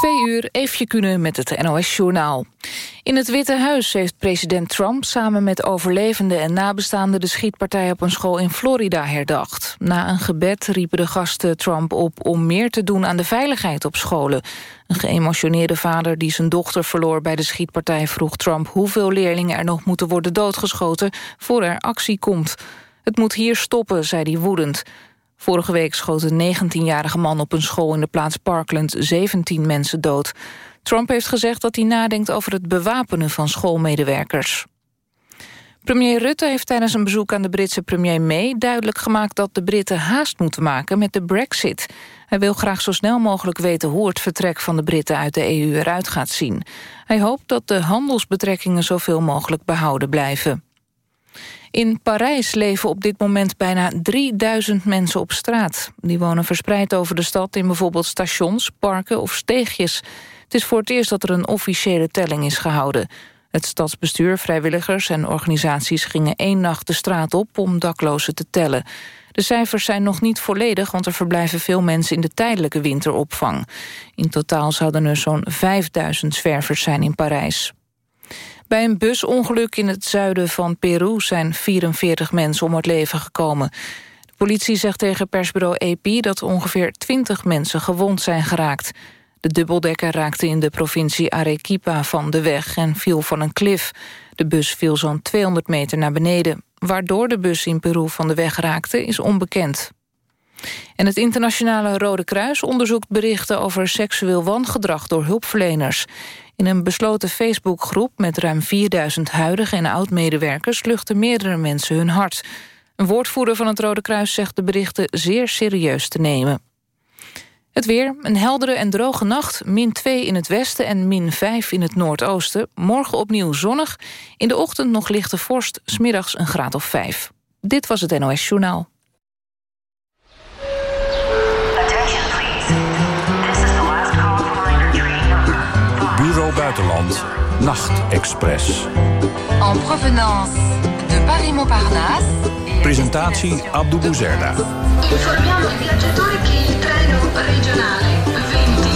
Twee uur, even kunnen met het NOS-journaal. In het Witte Huis heeft president Trump samen met overlevenden en nabestaanden... de schietpartij op een school in Florida herdacht. Na een gebed riepen de gasten Trump op om meer te doen aan de veiligheid op scholen. Een geëmotioneerde vader die zijn dochter verloor bij de schietpartij... vroeg Trump hoeveel leerlingen er nog moeten worden doodgeschoten... voor er actie komt. Het moet hier stoppen, zei hij woedend. Vorige week schoot een 19-jarige man op een school in de plaats Parkland 17 mensen dood. Trump heeft gezegd dat hij nadenkt over het bewapenen van schoolmedewerkers. Premier Rutte heeft tijdens een bezoek aan de Britse premier May... duidelijk gemaakt dat de Britten haast moeten maken met de brexit. Hij wil graag zo snel mogelijk weten hoe het vertrek van de Britten uit de EU eruit gaat zien. Hij hoopt dat de handelsbetrekkingen zoveel mogelijk behouden blijven. In Parijs leven op dit moment bijna 3000 mensen op straat. Die wonen verspreid over de stad in bijvoorbeeld stations, parken of steegjes. Het is voor het eerst dat er een officiële telling is gehouden. Het stadsbestuur, vrijwilligers en organisaties gingen één nacht de straat op om daklozen te tellen. De cijfers zijn nog niet volledig, want er verblijven veel mensen in de tijdelijke winteropvang. In totaal zouden er zo'n 5000 zwervers zijn in Parijs. Bij een busongeluk in het zuiden van Peru zijn 44 mensen om het leven gekomen. De politie zegt tegen persbureau AP dat ongeveer 20 mensen gewond zijn geraakt. De dubbeldekker raakte in de provincie Arequipa van de weg en viel van een klif. De bus viel zo'n 200 meter naar beneden. Waardoor de bus in Peru van de weg raakte is onbekend. En het Internationale Rode Kruis onderzoekt berichten over seksueel wangedrag door hulpverleners. In een besloten Facebookgroep met ruim 4000 huidige en oud-medewerkers... luchten meerdere mensen hun hart. Een woordvoerder van het Rode Kruis zegt de berichten zeer serieus te nemen. Het weer, een heldere en droge nacht, min 2 in het westen en min 5 in het noordoosten. Morgen opnieuw zonnig, in de ochtend nog lichte vorst, smiddags een graad of 5. Dit was het NOS Journaal. Buitenland, Nachtexpress. En provenance de Paris-Montparnasse. Presentatie Abdou Bouzerda. Informiamo i viaggiatori che il treno regionale 20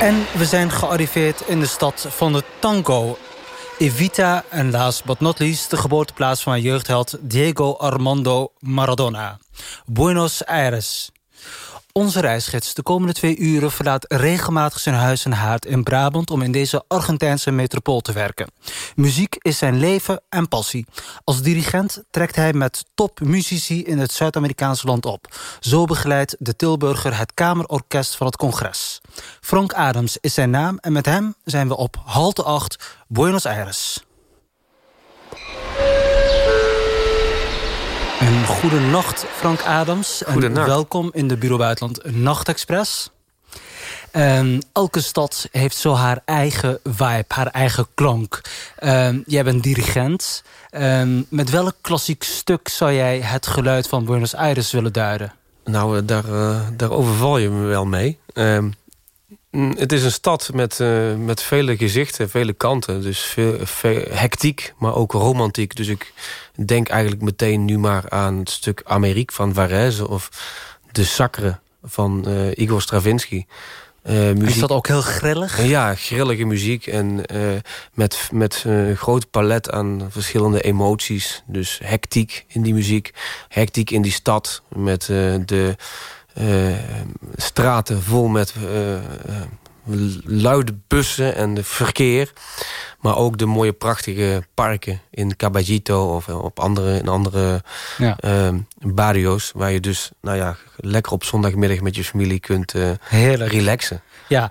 En we zijn gearriveerd in de stad van de tango. Evita en last but not least de geboorteplaats van mijn jeugdheld Diego Armando Maradona. Buenos Aires. Onze reisgids de komende twee uren verlaat regelmatig zijn huis en haard in Brabant... om in deze Argentijnse metropool te werken. Muziek is zijn leven en passie. Als dirigent trekt hij met topmuzici in het Zuid-Amerikaanse land op. Zo begeleidt de Tilburger het Kamerorkest van het Congres. Frank Adams is zijn naam en met hem zijn we op halte 8 Buenos Aires. Een goede nacht, Frank Adams. En welkom in de Bureau Buitenland Nachtexpress. Um, elke stad heeft zo haar eigen vibe, haar eigen klank. Um, jij bent dirigent. Um, met welk klassiek stuk zou jij het geluid van Buenos Aires willen duiden? Nou, eh, daar, uh, daar overval je me wel mee. Mm, het is een stad met, uh, met vele gezichten, vele kanten. Dus veel, veel, hectiek, maar ook romantiek. Dus ik denk eigenlijk meteen nu maar aan het stuk Amerique van Varese... of De Sacre van uh, Igor Stravinsky. Uh, muziek. Is dat ook heel grillig? Ja, grillige muziek. En met, met een groot palet aan verschillende emoties. Dus hectiek in die muziek. Hectiek in die stad. Met de straten vol met uh, luide bussen en verkeer. Maar ook de mooie prachtige parken in Caballito of op andere, in andere ja. barrios. Waar je dus nou ja, lekker op zondagmiddag met je familie kunt uh, relaxen. Ja,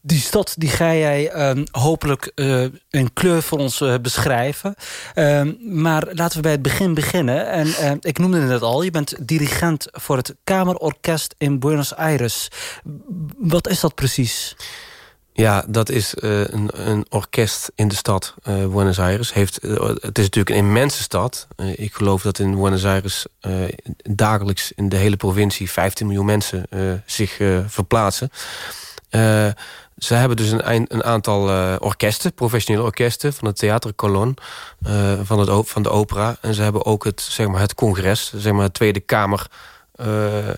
die stad die ga jij uh, hopelijk uh, in kleur voor ons uh, beschrijven. Ehm, maar laten we bij het begin beginnen. En ehm, ik noemde het al, je bent dirigent voor het Kamerorkest in Buenos Aires. Wat is dat precies? Ja, dat is een, een, orkest in de stad Buenos Aires. Heeft, het is natuurlijk een immense stad. ik geloof dat in Buenos Aires dagelijks in de hele provincie 15 miljoen mensen zich verplaatsen. Ze hebben dus een, een aantal orkesten, professionele orkesten... van het Theater Colon, uh, van, het, van de opera. En ze hebben ook het, zeg maar, het congres, zeg maar, het Tweede Kamer... Uh,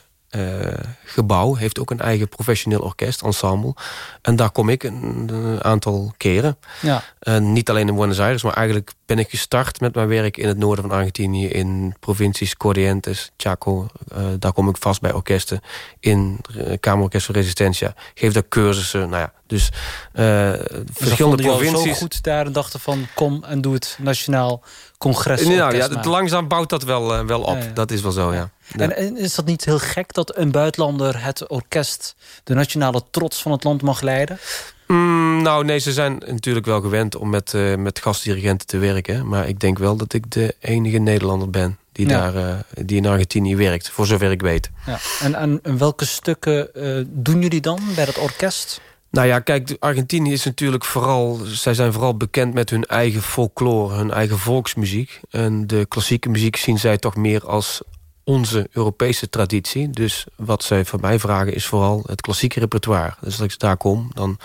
gebouw heeft ook een eigen professioneel orkest, ensemble. En daar kom ik een, een aantal keren. Ja. En niet alleen in Buenos Aires, maar eigenlijk ben ik gestart met mijn werk in het noorden van Argentinië. In provincies Corrientes, Chaco. Uh, daar kom ik vast bij orkesten. In uh, Kamerorkest van Resistencia. Geef daar cursussen. Nou ja, dus uh, verschillende provincies. zo goed daar en dachten van kom en doe het nationaal congres. Nou, ja, het, langzaam bouwt dat wel, wel op. Ja, ja. Dat is wel zo, ja. En, en, is dat niet heel gek dat een buitenlander het orkest... de nationale trots van het land mag leiden? Mm, nou, nee, ze zijn natuurlijk wel gewend om met, uh, met gastdirigenten te werken. Maar ik denk wel dat ik de enige Nederlander ben die, ja. daar, uh, die in Argentinië werkt. Voor zover ik weet. Ja. En, en welke stukken uh, doen jullie dan bij dat orkest? Nou ja, kijk, Argentinië is natuurlijk vooral... zij zijn vooral bekend met hun eigen folklore, hun eigen volksmuziek. En de klassieke muziek zien zij toch meer als onze Europese traditie. Dus wat zij van mij vragen is vooral het klassieke repertoire. Dus als ik daar kom, dan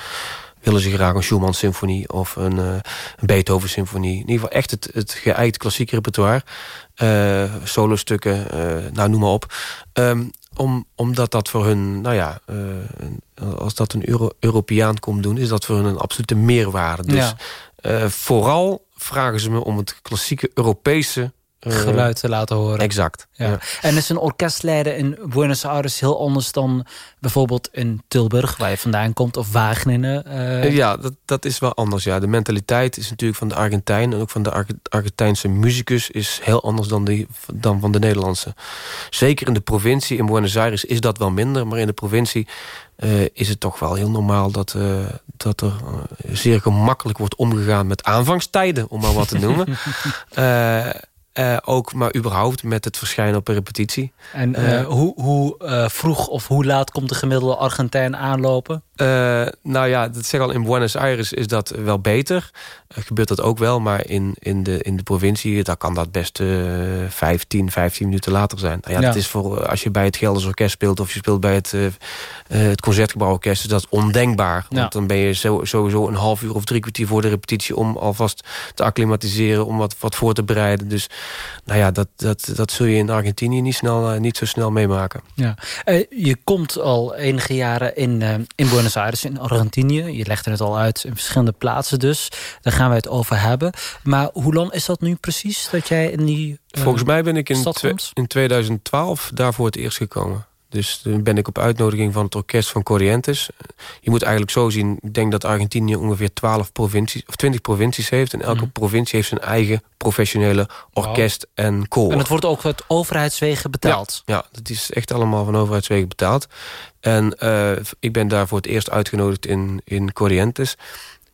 willen ze graag een Schumann-symfonie... of een, uh, een Beethoven-symfonie. In ieder geval echt het, het klassieke repertoire. Uh, solostukken, uh, nou noem maar op. Um, om, omdat dat voor hun, nou ja... als dat een Euro Europeaan komt doen... is dat voor hun een absolute meerwaarde. Dus ja. vooral vragen ze me om het klassieke Europese geluid te laten horen. Exact. Ja. En is een orkestleider in Buenos Aires heel anders dan bijvoorbeeld in Tilburg, waar je vandaan komt, of Wageningen? Uh... Ja, dat, dat is wel anders. Ja. De mentaliteit is natuurlijk van de Argentijn en ook van de Ar Argentijnse muzikus is heel anders dan, die, dan van de Nederlandse. Zeker in de provincie, in Buenos Aires is dat wel minder, maar in de provincie uh, is het toch wel heel normaal dat, uh, dat er zeer gemakkelijk wordt omgegaan met aanvangstijden, om maar wat te noemen. Uh, ook maar überhaupt met het verschijnen op een repetitie. En uh, hoe, hoe uh, vroeg of hoe laat komt de gemiddelde Argentijn aanlopen? Nou ja, dat zeg al, in Buenos Aires is dat wel beter. gebeurt dat ook wel, maar in, in, de, in de provincie... daar kan dat best 15, 15 minuten later zijn. Nou ja, ja. Dat is voor, als je bij het Gelders Orkest speelt... of je speelt bij het, het Concertgebouworkest... is dat ondenkbaar. Want ja. dan ben je zo, sowieso een half uur of drie kwartier voor de repetitie... om alvast te acclimatiseren, om wat, wat voor te bereiden. Dus nou ja, dat, dat, dat zul je in Argentinië niet, snel, uh, niet zo snel meemaken. Ja. Uh, je komt al enige jaren in, uh, in Buenos Aires, in Argentinië. Je legde het al uit in verschillende plaatsen dus. Daar gaan we het over hebben. Maar hoe lang is dat nu precies dat jij in die Volgens mij ben ik in, in 2012 daarvoor het eerst gekomen. Dus toen ben ik op uitnodiging van het orkest van Corrientes. Je moet eigenlijk zo zien, ik denk dat Argentinië ongeveer 12 provincies, of 20 provincies heeft. En elke mm. provincie heeft zijn eigen professionele orkest wow. en koor. En dat wordt ook uit overheidswegen betaald? Ja, ja, dat is echt allemaal van overheidswegen betaald. En uh, ik ben daar voor het eerst uitgenodigd in, in Corrientes.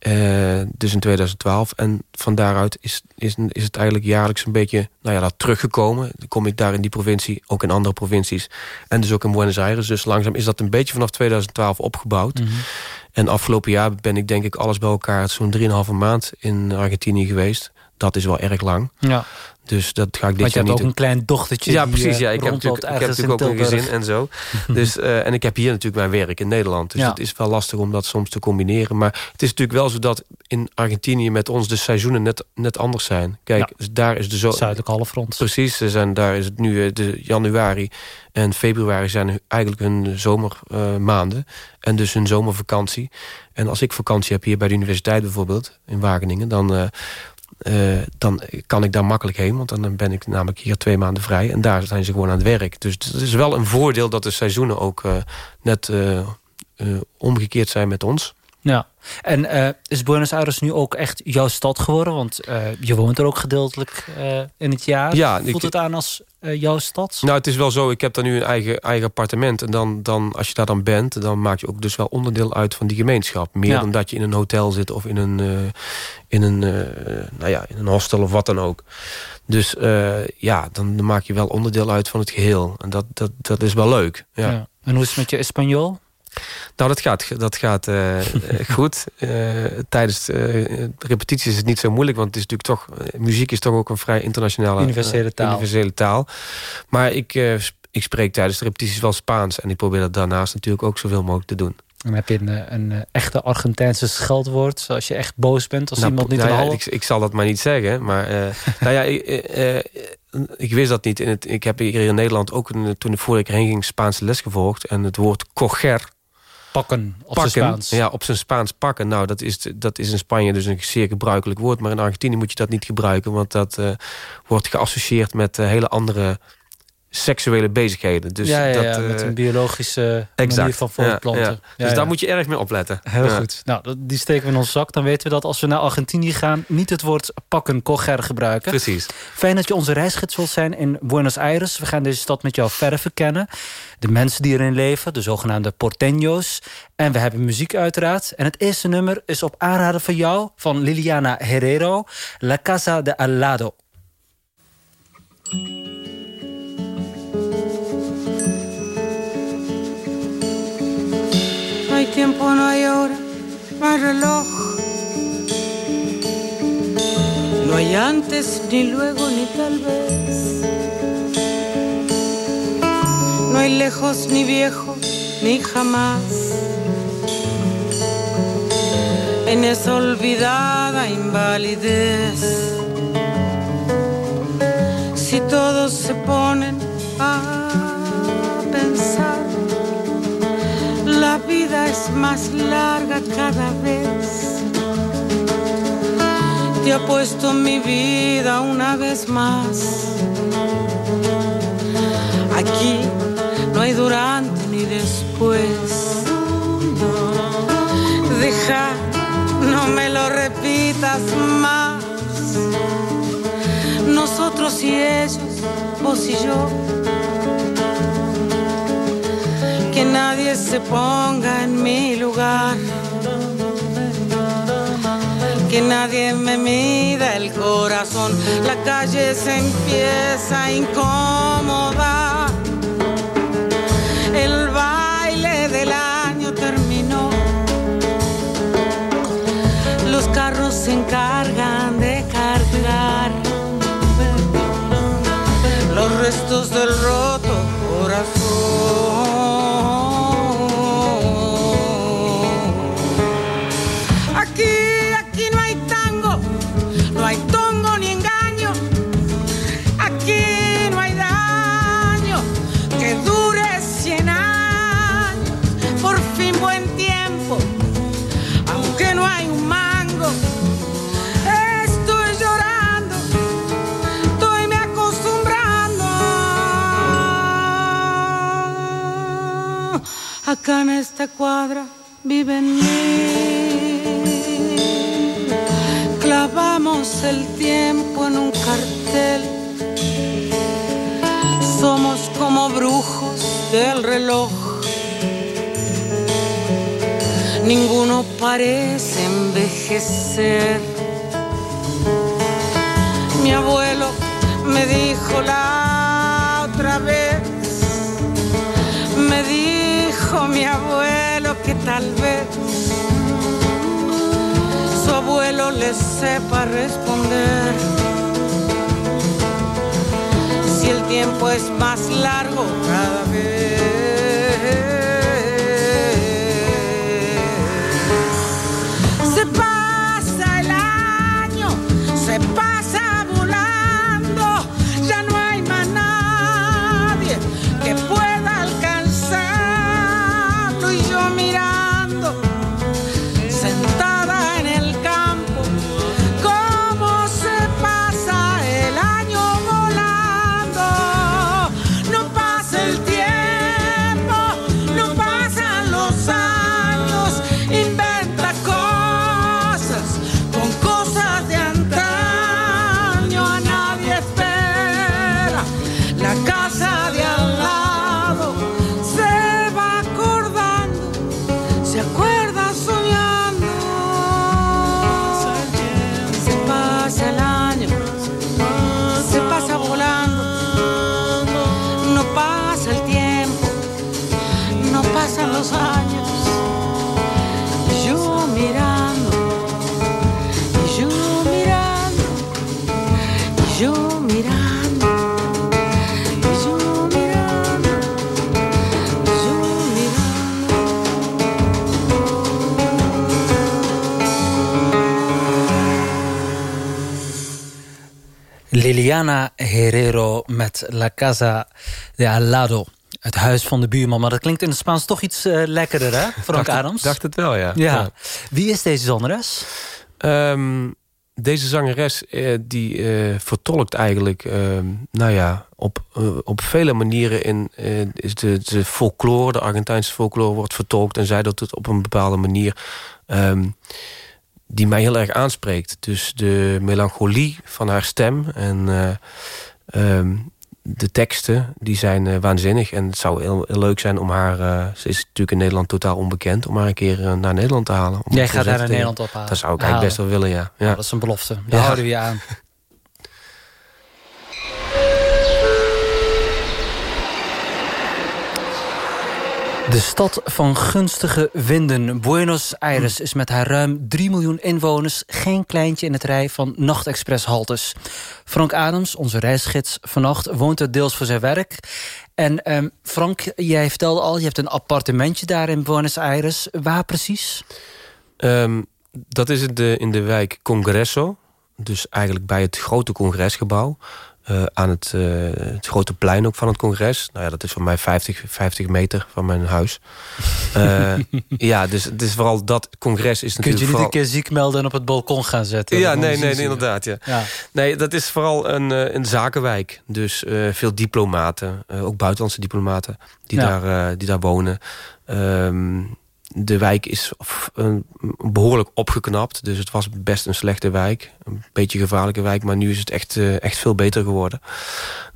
Uh, dus in 2012. En van daaruit is, is, is het eigenlijk jaarlijks een beetje nou ja, dat teruggekomen. Dan kom ik daar in die provincie, ook in andere provincies. En dus ook in Buenos Aires. Dus langzaam is dat een beetje vanaf 2012 opgebouwd. Mm -hmm. En afgelopen jaar ben ik denk ik alles bij elkaar... zo'n 3,5 maand in Argentinië geweest. Dat is wel erg lang. Ja. Dus dat ga ik dit Want je jaar hebt niet ook een klein dochtertje. Ja, precies. Ja. Ik heb natuurlijk, ik heb natuurlijk ook een gezin en zo. dus, uh, en ik heb hier natuurlijk mijn werk in Nederland. Dus ja. het is wel lastig om dat soms te combineren. Maar het is natuurlijk wel zo dat in Argentinië met ons de seizoenen net, net anders zijn. Kijk, ja. daar is de zo. Zuidelijk halfrond. Precies. Zijn, daar is het nu de januari en februari zijn eigenlijk hun zomermaanden. Uh, en dus hun zomervakantie. En als ik vakantie heb hier bij de universiteit bijvoorbeeld, in Wageningen, dan. Uh, uh, dan kan ik daar makkelijk heen. Want dan ben ik namelijk hier twee maanden vrij. En daar zijn ze gewoon aan het werk. Dus het is wel een voordeel dat de seizoenen ook uh, net uh, omgekeerd zijn met ons. Ja, en is Buenos Aires nu ook echt jouw stad geworden? Want je woont er ook gedeeltelijk in het jaar. Ja, Voelt ik, het aan als jouw stad? Nou, het is wel zo. Ik heb daar nu een eigen, eigen appartement. En dan, dan, als je daar dan bent, dan maak je ook dus wel onderdeel uit van die gemeenschap. Meer ja. dan dat je in een hotel zit of in een, in een, nou ja, in een hostel of wat dan ook. Dus ja, dan, dan, maak je wel onderdeel uit van het geheel. En dat, dat, dat is wel leuk. Ja. ja. En hoe is het met je Espanol? Nou, dat gaat, dat gaat uh, goed. Uh, tijdens uh, repetities is het niet zo moeilijk, want het is natuurlijk toch, muziek is toch ook een vrij internationale universele taal. Universele taal. Maar ik, ik spreek tijdens de repetities wel Spaans en ik probeer dat daarnaast natuurlijk ook zoveel mogelijk te doen. Dan heb je een, eh, een, eh, echte Argentijnse scheldwoord. Zoals je echt boos bent als Nou, iemand niet nou ja, ik, ik zal dat maar niet zeggen. Maar nou ja, ik, ik, wist dat niet. In het, ik heb hier in Nederland ook een, toen ik voordat ik heen ging Spaanse les gevolgd. En het woord coger. Pakken op zijn Spaans. Ja, op zijn Spaans pakken. Nou, dat is, dat is in Spanje dus een zeer gebruikelijk woord. Maar in Argentinië moet je dat niet gebruiken. Want dat uh, wordt geassocieerd met hele andere seksuele bezigheden. Dus ja, ja, dat, ja, met een biologische exact, manier van voortplanten. Dus daar moet je erg mee opletten. Heel goed. Nou, die steken we in onze zak. Dan weten we dat als we naar Argentinië gaan... niet het woord pakken, coger gebruiken. Precies. Fijn dat je onze reisgids wilt zijn in Buenos Aires. We gaan deze stad met jou verder verkennen. De mensen die erin leven, de zogenaamde porteños. En we hebben muziek uiteraard. En het eerste nummer is op aanraden van jou... van Liliana Herrero, La Casa de Al tiempo, no hay hora, no hay reloj. No hay antes, ni luego, ni tal vez. No hay lejos, ni viejo, ni jamás. En esa olvidada invalidez. Si todos se ponen a pensar la vida es más larga cada vez. Te apuesto mi vida una vez más. Aquí no hay durante ni después. Deja, no me lo repitas más. Nosotros y ellos, vos y yo que nadie se ponga en mi lugar. Que nadie me mida el corazón. La calle se empieza a incomodar. El baile del año terminó. Los carros se encargan de cargar los restos del roto En esta cuadra viven mil. Clavamos el tiempo en un cartel. Somos como brujos del reloj. Ninguno parece envejecer. Mi abuelo me dijo tal vez su abuelo le sepa responder. Si el tiempo es más largo cada vez. Liliana Herrero met La Casa de Al Lado. Het huis van de buurman. Maar dat klinkt in het Spaans toch iets eh, lekkerder, hè? Frank dacht, Adams. dacht het wel, ja. ja. Wie is deze zangeres? Ehm, deze zangeres eh, die eh, vertolkt eigenlijk, ehm, nou ja, op, op vele manieren in is de, de folklore, de Argentijnse folklore wordt vertolkt en zij doet het op een bepaalde manier ehm, die mij heel erg aanspreekt. Dus de melancholie van haar stem en eh, ehm, de teksten die zijn eh, waanzinnig en het zou heel, heel leuk zijn om haar, eh, ze is natuurlijk in Nederland totaal onbekend, om haar een keer naar Nederland te halen. Om Jij gaat haar naar Nederland ophalen. Dat zou ik eigenlijk best wel willen, ja. dat is een belofte. Daar Ja. houden we je aan. De stad van gunstige winden, Buenos Aires... is met haar ruim 3 miljoen inwoners... geen kleintje in het rij van nachtexpresshaltes. Frank Adams, onze reisgids vannacht, woont er deels voor zijn werk. En ehm, Frank, jij vertelde al, je hebt een appartementje daar in Buenos Aires. Waar precies? Ehm, dat is in de, in de wijk Congresso. Dus eigenlijk bij het grote congresgebouw. Eh, aan het, eh, het grote plein ook van het congres. Nou ja, dat is voor mij 50, 50 meter van mijn huis. Eh, ja, dus het is vooral dat congres is Kun je natuurlijk niet vooral... een keer ziek melden en op het balkon gaan zetten? Ja, nee, nee, inderdaad. Ja. Ja. Nee, dat is vooral een, eh, een zakenwijk. Dus eh, veel diplomaten, eh, ook buitenlandse diplomaten... die, Ja. daar, eh, die daar wonen. Ehm, de wijk is behoorlijk opgeknapt. Dus het was best een slechte wijk. Een beetje gevaarlijke wijk. Maar nu is het echt, eh, echt veel beter geworden.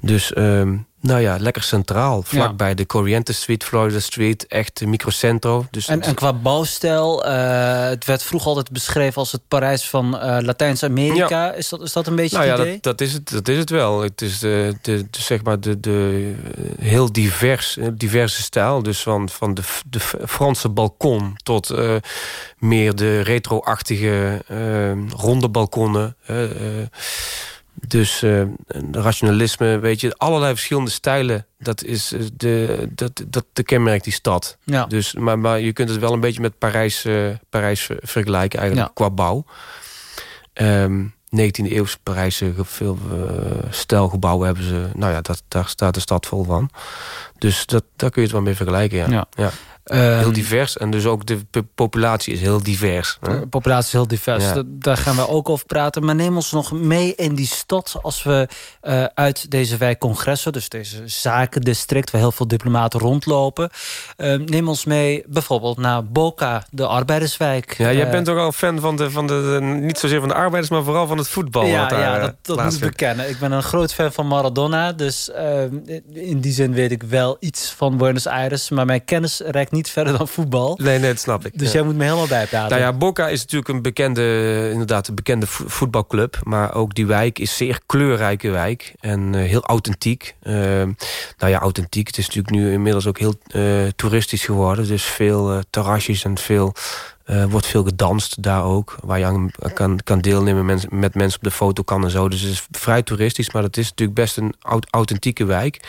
Dus ehm, nou ja, lekker centraal. Vlakbij de Corrientes Street, Florida Street. Echt microcentro. Dus En, en qua bouwstijl, eh, het werd vroeger altijd beschreven als het Parijs van eh, Latijns-Amerika. Is, dat, is dat een beetje Nou ja, idee? dat, dat, is het, dat is het wel. Het is de, de, de, zeg maar de, de eh, heel divers, diverse stijl. Dus van, van de, de Franse balkon tot meer de retro-achtige ronde balkonnen. Dus de rationalisme, weet je, allerlei verschillende stijlen. Dat is eh, de, dat, dat de kenmerkt die stad. Ja. Dus, maar, maar je kunt het wel een beetje met Parijs, eh, Parijs ver- vergelijken eigenlijk Ja. qua bouw. Ehm 19e eeuwse Parijse veel stijlgebouwen hebben ze. Nou ja, dat, daar staat de stad vol van. Dus dat, daar kun je het wel mee vergelijken, ja. Ja. ja. Ehm, Heel divers. En dus ook de populatie is heel divers. hè. De populatie is heel divers. Ja. Daar gaan we ook over praten. Maar neem ons nog mee in die stad als we eh, uit deze wijk Congressen... dus deze zakendistrict waar heel veel diplomaten rondlopen... eh, neem ons mee bijvoorbeeld naar Boca, de arbeiderswijk. Ja, jij Eh, bent toch al fan van de, van de, de- niet zozeer van de arbeiders, maar vooral van het voetbal. ja, daar, ja, eh, dat, dat moet ik bekennen. Ik ben een groot fan van Maradona. Dus eh, in die zin weet ik wel iets van Buenos Aires. Maar mijn kennis reikt niet verder dan voetbal. Nee, nee, dat snap ik. Dus ja. jij moet me helemaal bijpraten. Nou ja, Boca is natuurlijk een bekende, inderdaad, een bekende vo- voetbalclub. Maar ook die wijk is een zeer kleurrijke wijk. En eh, heel authentiek. Eh, nou ja, authentiek. Het is natuurlijk nu inmiddels ook heel eh, toeristisch geworden. Dus veel eh, terrasjes en veel... eh, wordt veel gedanst daar ook. Waar je aan kan, kan deelnemen mens- met mensen op de foto kan en zo. Dus het is vrij toeristisch. Maar het is natuurlijk best een aut- authentieke wijk.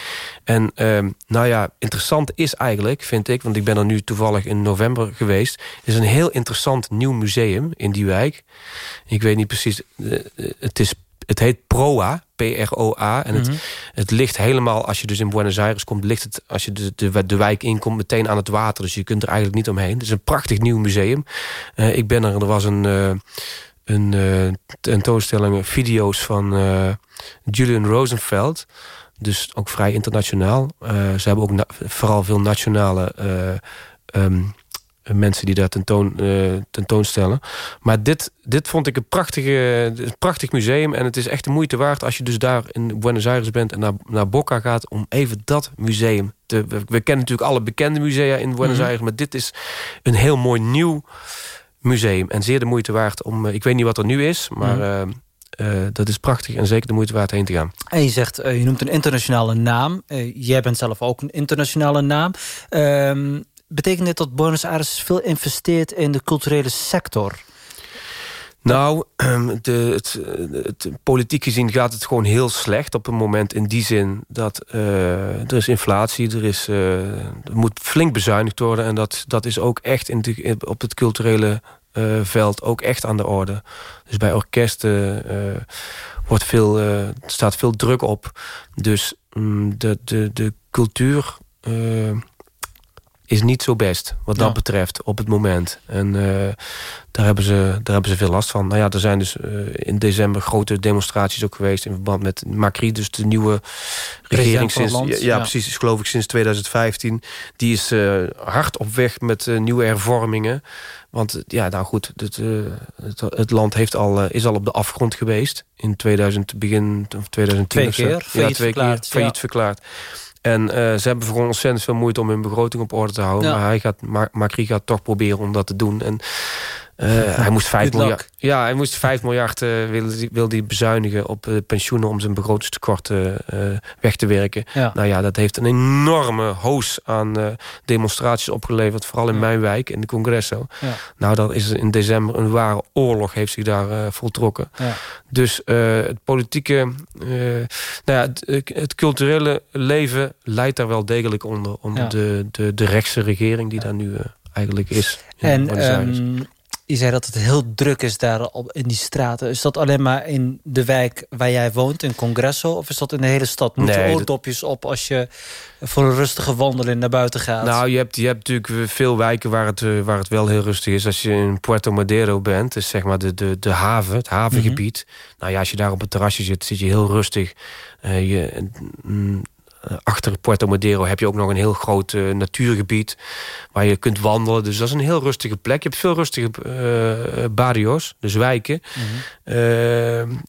En ehm, nou ja, interessant is eigenlijk, vind ik... want ik ben er nu toevallig in november geweest... is een heel interessant nieuw museum in die wijk. Ik weet niet precies, eh, eh, het, is, het heet PROA, P-R-O-A. En het, het ligt helemaal, als je dus in Buenos Aires komt... ligt het, als je de, de, de wijk inkomt, meteen aan het water. Dus je kunt er eigenlijk niet omheen. Het is een prachtig nieuw museum. Eh, ik ben er, er was een... eh, een eh, tentoonstelling, video's van Julian Rosenfeld. Dus ook vrij internationaal. Ze hebben ook vooral veel nationale eh, ehm, mensen die daar tentoon, eh, tentoonstellen. Maar dit, dit vond ik een, prachtige, een prachtig museum. En het is echt de moeite waard als je dus daar in Buenos Aires bent... en naar, naar Boca gaat om even dat museum te... We, we kennen natuurlijk alle bekende musea in Buenos Aires... maar dit is een heel mooi nieuw museum. En zeer de moeite waard om... eh, ik weet niet wat er nu is, maar... eh, eh, dat is prachtig en zeker de moeite waard heen te gaan. En je zegt, je noemt een internationale naam. Jij bent zelf ook een internationale naam. Ehm, betekent dit dat Buenos Aires veel investeert in de culturele sector? Nou, de, het, het, politiek gezien gaat het gewoon heel slecht op het moment. In die zin dat eh, er is inflatie, er, is, eh, er moet flink bezuinigd worden. En dat, dat is ook echt in op het culturele muziekveld ook echt aan de orde. Dus bij orkesten wordt veel, staat veel druk op. Dus mm, de, de, de cultuur is niet zo best wat dat betreft op het moment. En uh, daar, hebben ze, daar hebben ze veel last van. Nou ja, er zijn dus uh, in december grote demonstraties ook geweest... in verband met Macri, dus de nieuwe regering sinds... Ja, ja, precies, is geloof ik sinds 2015. Die is uh, hard op weg met nieuwe hervormingen. Want ja, nou goed, het, het, het, land heeft al, is al op de afgrond geweest. In 2000, begin of 2010 twee keer, ja, twee keer failliet verklaard. En uh, ze hebben gewoon ontzettend veel moeite om hun begroting op orde te houden. Maar hij gaat, Macri gaat toch proberen om dat te doen. En uh, hij moest 5 miljard, ja, hij moest 5 miljard uh, wil, wil die bezuinigen op uh, pensioenen om zijn begrotingstekort weg te werken. Ja. Nou ja, dat heeft een enorme hoos aan demonstraties opgeleverd, vooral in ja. mijn wijk, in de Congresso. Ja. Nou, dan is in december een ware oorlog heeft zich daar voltrokken. Dus het politieke, nou ja, het, het, culturele leven leidt daar wel degelijk onder, onder de, de, de rechtse regering die daar nu eigenlijk is. En je zei dat het heel druk is daar op, in die straten. Is dat alleen maar in de wijk waar jij woont, in Congresso? Of is dat in de hele stad? Moet nee, je oordopjes op als je voor een rustige wandeling naar buiten gaat? Nou, je hebt, je hebt natuurlijk veel wijken waar het, eh, waar het wel heel rustig is. Als je in Puerto Madero bent, is zeg maar de, de, de haven, het havengebied. Mhm. Nou ja, als je daar op het terrasje zit, zit je heel rustig. Uh, je, mm, eh, achter Puerto Madero heb je ook nog een heel groot uh, natuurgebied... waar je kunt wandelen. Dus dat is een heel rustige plek. Je hebt veel rustige uh, barrios, dus wijken. Mm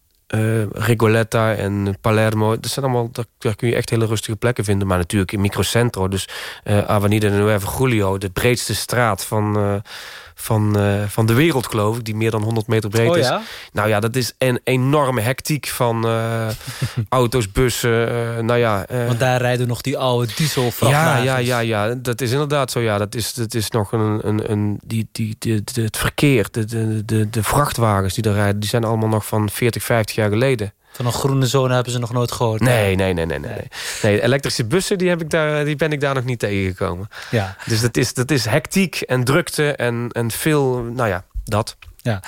Rigoletta en Palermo. Dat zijn allemaal, daar, kun je echt hele rustige plekken vinden. Maar natuurlijk in Microcentro, dus Avenida Nuevo Julio... de breedste straat van van, uh, van de wereld, geloof ik. Die meer dan 100 meter breed oh, is. Ja? Nou ja, dat is een enorme hectiek van uh, auto's, bussen. Uh, nou ja, Want daar rijden nog die oude dieselvrachtwagens. Ja, ja, ja, ja, dat is inderdaad zo. Ja, dat is, dat is nog een, een, een die, die, die, het verkeer, de, de, de, de vrachtwagens die daar rijden... die zijn allemaal nog van 40, 50 jaar geleden. Van een groene zone hebben ze nog nooit gehoord. Nee, nee, nee, nee, nee. nee. elektrische bussen die heb ik daar, die ben ik daar nog niet tegengekomen. Ja. Dus dat is, dat is hectiek en drukte en, en veel, nou ja, dat. Ja.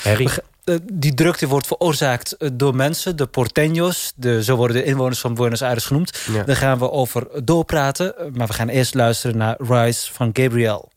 Eh, die drukte wordt veroorzaakt eh, door mensen, de porteños. De, zo worden de inwoners van Buenos Aires genoemd. Ja. Daar gaan we over doorpraten. Maar we gaan eerst luisteren naar Rise van Gabriel.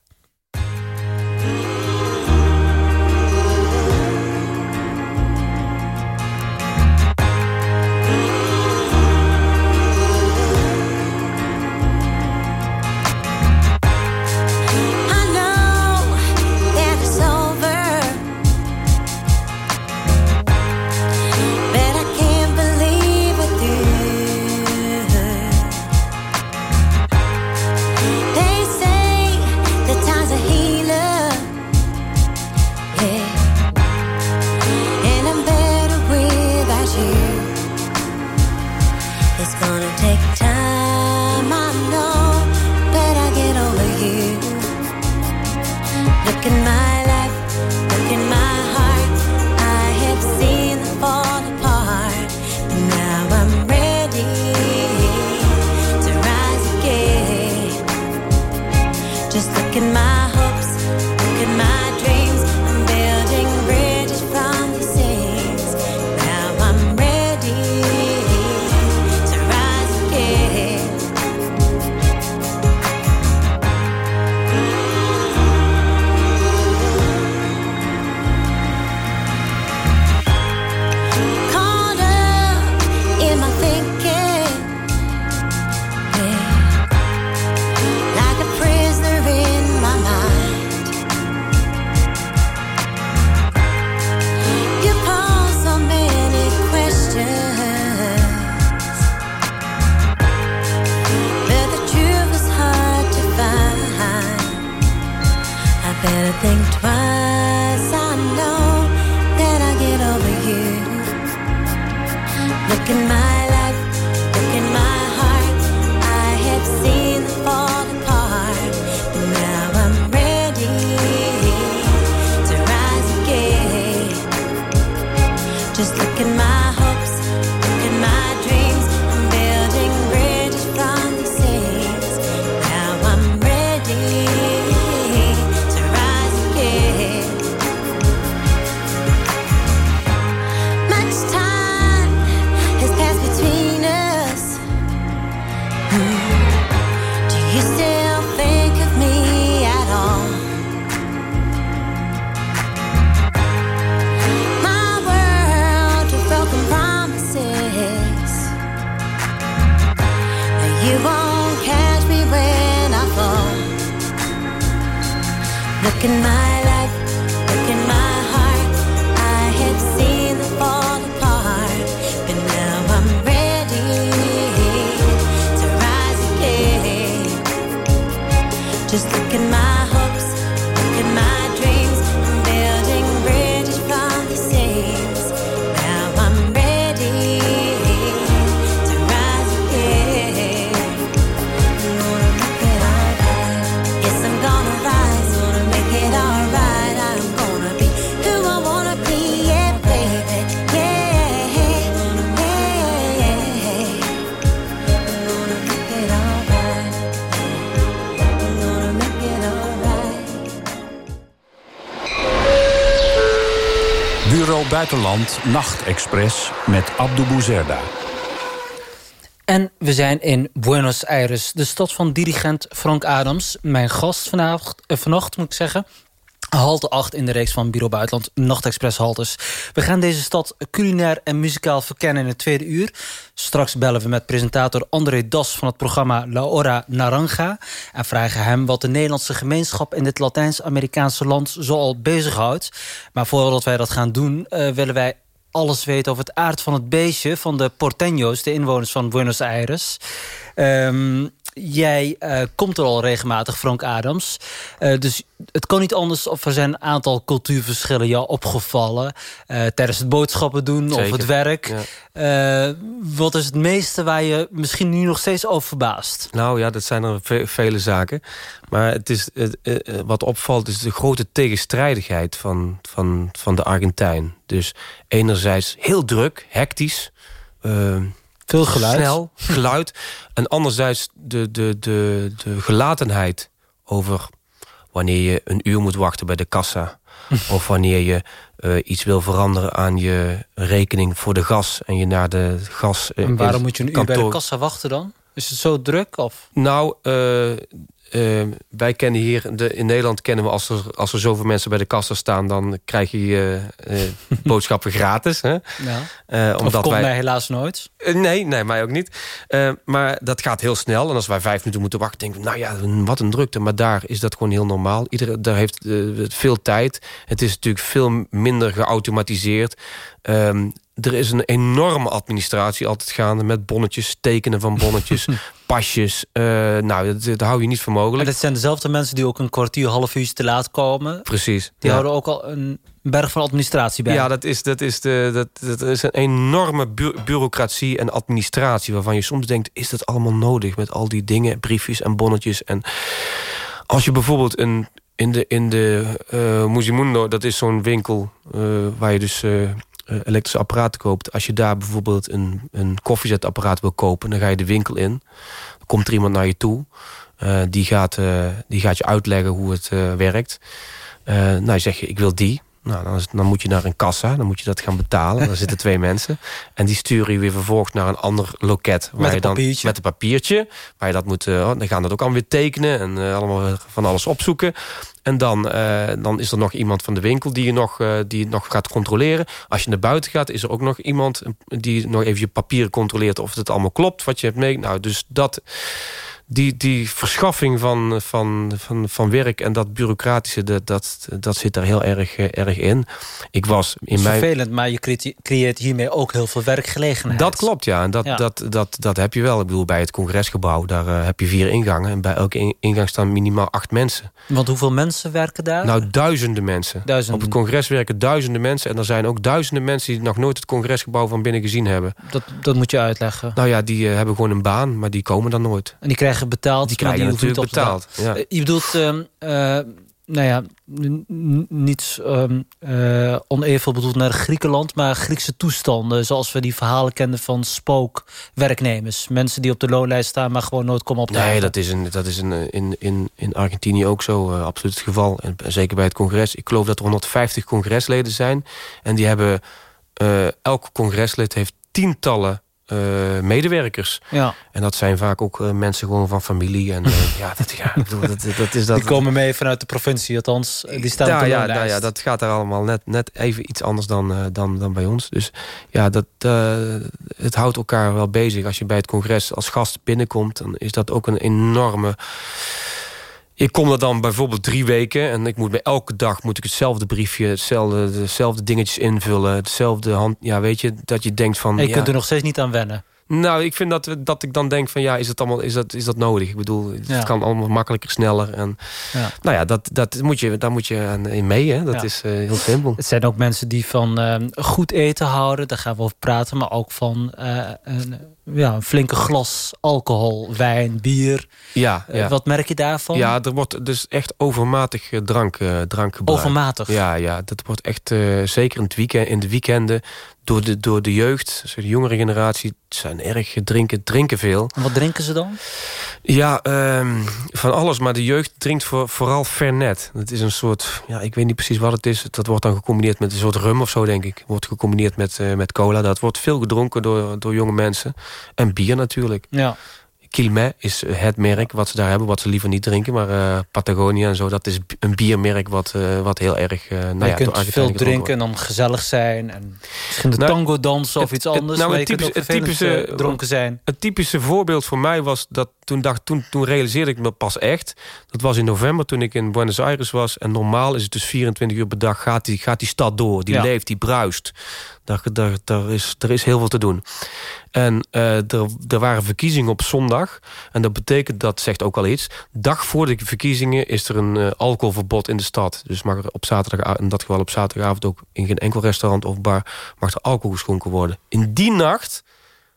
Buitenland Nachtexpress met Abdou Bouzerda. En we zijn in Buenos Aires, de stad van dirigent Frank Adams. Mijn gast vanavond, eh, vannacht, moet ik zeggen. Halte 8 in de reeks van Bureau Buitenland, Nachtexpress haltes. We gaan deze stad culinair en muzikaal verkennen in het tweede uur. Straks bellen we met presentator André Das van het programma La Hora Naranja... en vragen hem wat de Nederlandse gemeenschap in dit Latijns-Amerikaanse land zoal bezighoudt. Maar voordat wij dat gaan doen, eh, willen wij alles weten over het aard van het beestje... van de Porteños, de inwoners van Buenos Aires. Ehm, jij eh, komt er al regelmatig, Frank Adams. Eh, dus het kan niet anders of er zijn een aantal cultuurverschillen jou opgevallen... eh, tijdens het boodschappen doen of het werk. ja. Wat is het meeste waar je misschien nu nog steeds over verbaast? Nou ja, dat zijn er ve- vele zaken. Maar het is, wat opvalt is de grote tegenstrijdigheid van, van, van de Argentijn. Dus enerzijds heel druk, hectisch. Veel geluid. Snel, geluid. en anderzijds de, de, de, de gelatenheid over wanneer je een uur moet wachten bij de kassa. of wanneer je eh, iets wil veranderen aan je rekening voor de gas. En je naar de gas... eh, En waarom moet je een uur bij de kassa wachten dan? Is het zo druk? Of? nou, eh, wij kennen hier de, in Nederland kennen we als er, als er zoveel mensen bij de kassa staan, dan krijg je eh, eh, boodschappen gratis. Hè? Ja. Eh, omdat komt wij, mij helaas nooit? Nee, nee, mij ook niet. Eh, maar dat gaat heel snel. En als wij vijf minuten moeten wachten, denken we, nou ja, wat een drukte. Maar daar is dat gewoon heel normaal. Iedereen daar heeft veel tijd. Het is natuurlijk veel minder geautomatiseerd. Ehm, er is een enorme administratie altijd gaande met bonnetjes, tekenen van bonnetjes, pasjes. Eh, nou, dat, dat hou je niet voor En mogelijk. dat zijn dezelfde mensen die ook een kwartier, half uur te laat komen. Precies. Die Ja. houden ook al een berg van administratie bij. Ja, dat is, dat, is de, dat, dat is een enorme bu- bureaucratie en administratie... waarvan je soms denkt, is dat allemaal nodig... met al die dingen, briefjes en bonnetjes. En als je bijvoorbeeld een, in de, in de eh Musimundo... dat is zo'n winkel eh, waar je dus elektrische apparaten koopt... als je daar bijvoorbeeld een, een koffiezetapparaat wil kopen... dan ga je de winkel in, dan komt er iemand naar je toe... eh, die, gaat, eh, die gaat je uitleggen hoe het eh, werkt... Eh, nou, je, ik wil die. Nou, dan, is- dan moet je naar een kassa, dan moet je dat gaan betalen. Daar zitten twee mensen. En die sturen je weer vervolgens naar een ander loket. Waar Met je een dan, papiertje. Met een papiertje. Waar je dat moet, eh, dan gaan dat ook allemaal weer tekenen. En eh, allemaal van alles opzoeken. En dan, eh, dan is er nog iemand van de winkel die je nog, die het nog gaat controleren. Als je naar buiten gaat, is er ook nog iemand die nog even je papieren controleert of het allemaal klopt wat je hebt mee. Nou, dus dat, die, die verschaffing van, van, van, van werk en dat bureaucratische, dat, dat, dat zit er heel erg, eh, erg in. Ik was in mijn. vervelend, maar je creëert- hiermee ook heel veel werkgelegenheid. Dat klopt, ja. En dat, Ja. Dat, dat, dat heb je wel. Ik bedoel, bij het congresgebouw, daar eh, heb je vier ingangen. En bij elke in- ingang staan minimaal acht mensen. Want hoeveel mensen werken daar? Nou, duizenden mensen. Duizenden. Op het congres werken duizenden mensen. En er zijn ook duizenden mensen die nog nooit het congresgebouw van binnen gezien hebben. dat, dat moet je uitleggen. Nou ja, die eh, hebben gewoon een baan, maar die komen dan nooit. En die krijgen betaald. Die krijgen niet natuurlijk op betaald. Ja. Eh, Je bedoelt, ehm, eh, nou ja, niets ehm eh, oneervol bedoeld naar Griekenland... maar Griekse toestanden, zoals we die verhalen kenden van spookwerknemers. Mensen die op de loonlijst staan, maar gewoon nooit komen opdagen. Nee, dat is, een, dat is een, in, in, in Argentinië ook zo absoluut het geval. En zeker bij het congres. Ik geloof dat er 150 congresleden zijn. En die hebben... elk congreslid heeft tientallen eh, medewerkers. Ja, En dat zijn vaak ook eh, mensen gewoon van familie. En eh, ja, dat, ja, bedoel, dat, dat is dat... die komen mee vanuit de provincie, althans. Die staan op ja, ja, nou ja, dat gaat er allemaal net, net even iets anders dan, dan, dan bij ons. Dus ja, dat, het houdt elkaar wel bezig. Als je bij het congres als gast binnenkomt... dan is dat ook een enorme ik kom er dan bijvoorbeeld drie weken... en ik moet bij elke dag moet ik hetzelfde briefje... hetzelfde, dezelfde dingetjes invullen, hetzelfde hand... Ja, weet je, dat je denkt van... En je ja, kunt er nog steeds niet aan wennen. Nou, ik vind dat, dat ik dan denk van... ja, is, het allemaal, is, dat, is dat nodig? Ik bedoel, het Ja. kan allemaal makkelijker, sneller. En, Ja. Nou ja, dat, dat moet je, daar moet je aan in mee, hè? Dat Ja. is eh, heel simpel. Het zijn ook mensen die van ehm, goed eten houden. Daar gaan we over praten. Maar ook van eh, een, ja, een flinke glas alcohol, wijn, bier. Ja, Eh, wat merk je daarvan? ja, er wordt dus echt overmatig eh, drank, eh drank gebruikt. Overmatig. Ja, ja, dat wordt echt, eh, zeker in, het weekend, in de weekenden... door de, door de jeugd, de jongere generatie... zijn erg drinken, drinken veel. En wat drinken ze dan? Ja, ehm, van alles. Maar de jeugd drinkt voor, vooral Fernet. Het is een soort, ja, ik weet niet precies wat het is. Dat wordt dan gecombineerd met een soort rum of zo, denk ik. Wordt gecombineerd met, eh, met cola. Dat wordt veel gedronken door, door jonge mensen. En bier natuurlijk. Ja. Quilmet is het merk wat ze daar hebben, wat ze liever niet drinken. Maar eh, Patagonia en zo, dat is een biermerk wat, eh, wat heel erg... eh nou ja, je kunt veel drinken en dan gezellig zijn. En misschien de Nou, tango dansen of het- iets het- anders. nou, het kunt ook typische- het vervelend, typische- dronken zijn. Het typische voorbeeld voor mij was dat toen, dacht, toen, toen realiseerde ik me pas echt. Dat was in november toen ik in Buenos Aires was. En normaal is het dus 24 uur per dag gaat die, gaat die stad door. Die Ja. leeft, die bruist. Daar, daar, daar, is, er is heel veel te doen. En eh, er, waren verkiezingen op zondag. En dat betekent, dat zegt ook al iets... dag voor de verkiezingen is er een eh, alcoholverbod in de stad. Dus mag er op zaterdag, in dat geval op zaterdagavond... ook in geen enkel restaurant of bar mag er alcohol geschonken worden. In die nacht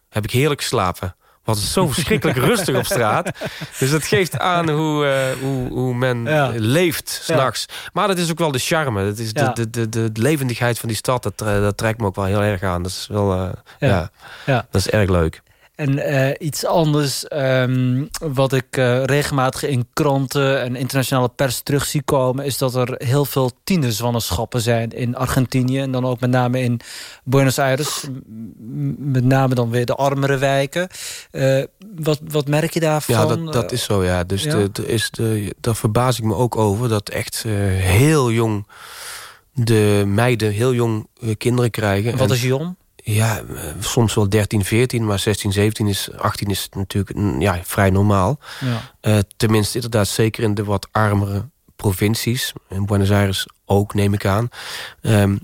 heb ik heerlijk geslapen. Was het zo verschrikkelijk rustig op straat. Dus dat geeft aan hoe, eh, hoe, hoe men Ja. leeft s'nachts. Maar dat is ook wel de charme. Dat is Ja. de, de, de, de levendigheid van die stad. Dat, eh, dat trekt me ook wel heel erg aan. Dat is wel... ja. Ja. dat is erg leuk. En eh, iets anders ehm, wat ik eh, regelmatig in kranten en internationale pers terug zie komen... is dat er heel veel tienerzwangerschappen zijn in Argentinië. En dan ook met name in Buenos Aires. M- Met name dan weer de armere wijken. Eh, wat, wat merk je daarvan? Ja, dat, dat is zo, ja. Dus ja? De, de, is de, daar verbaas ik me ook over. Dat echt heel jong de meiden heel jong kinderen krijgen. Wat En- is jong? Ja, eh, soms wel 13, 14, maar 16, 17 is, 18 is natuurlijk ja, vrij normaal. Ja. Eh, tenminste, inderdaad, zeker in de wat armere provincies. In Buenos Aires ook, neem ik aan. Ehm,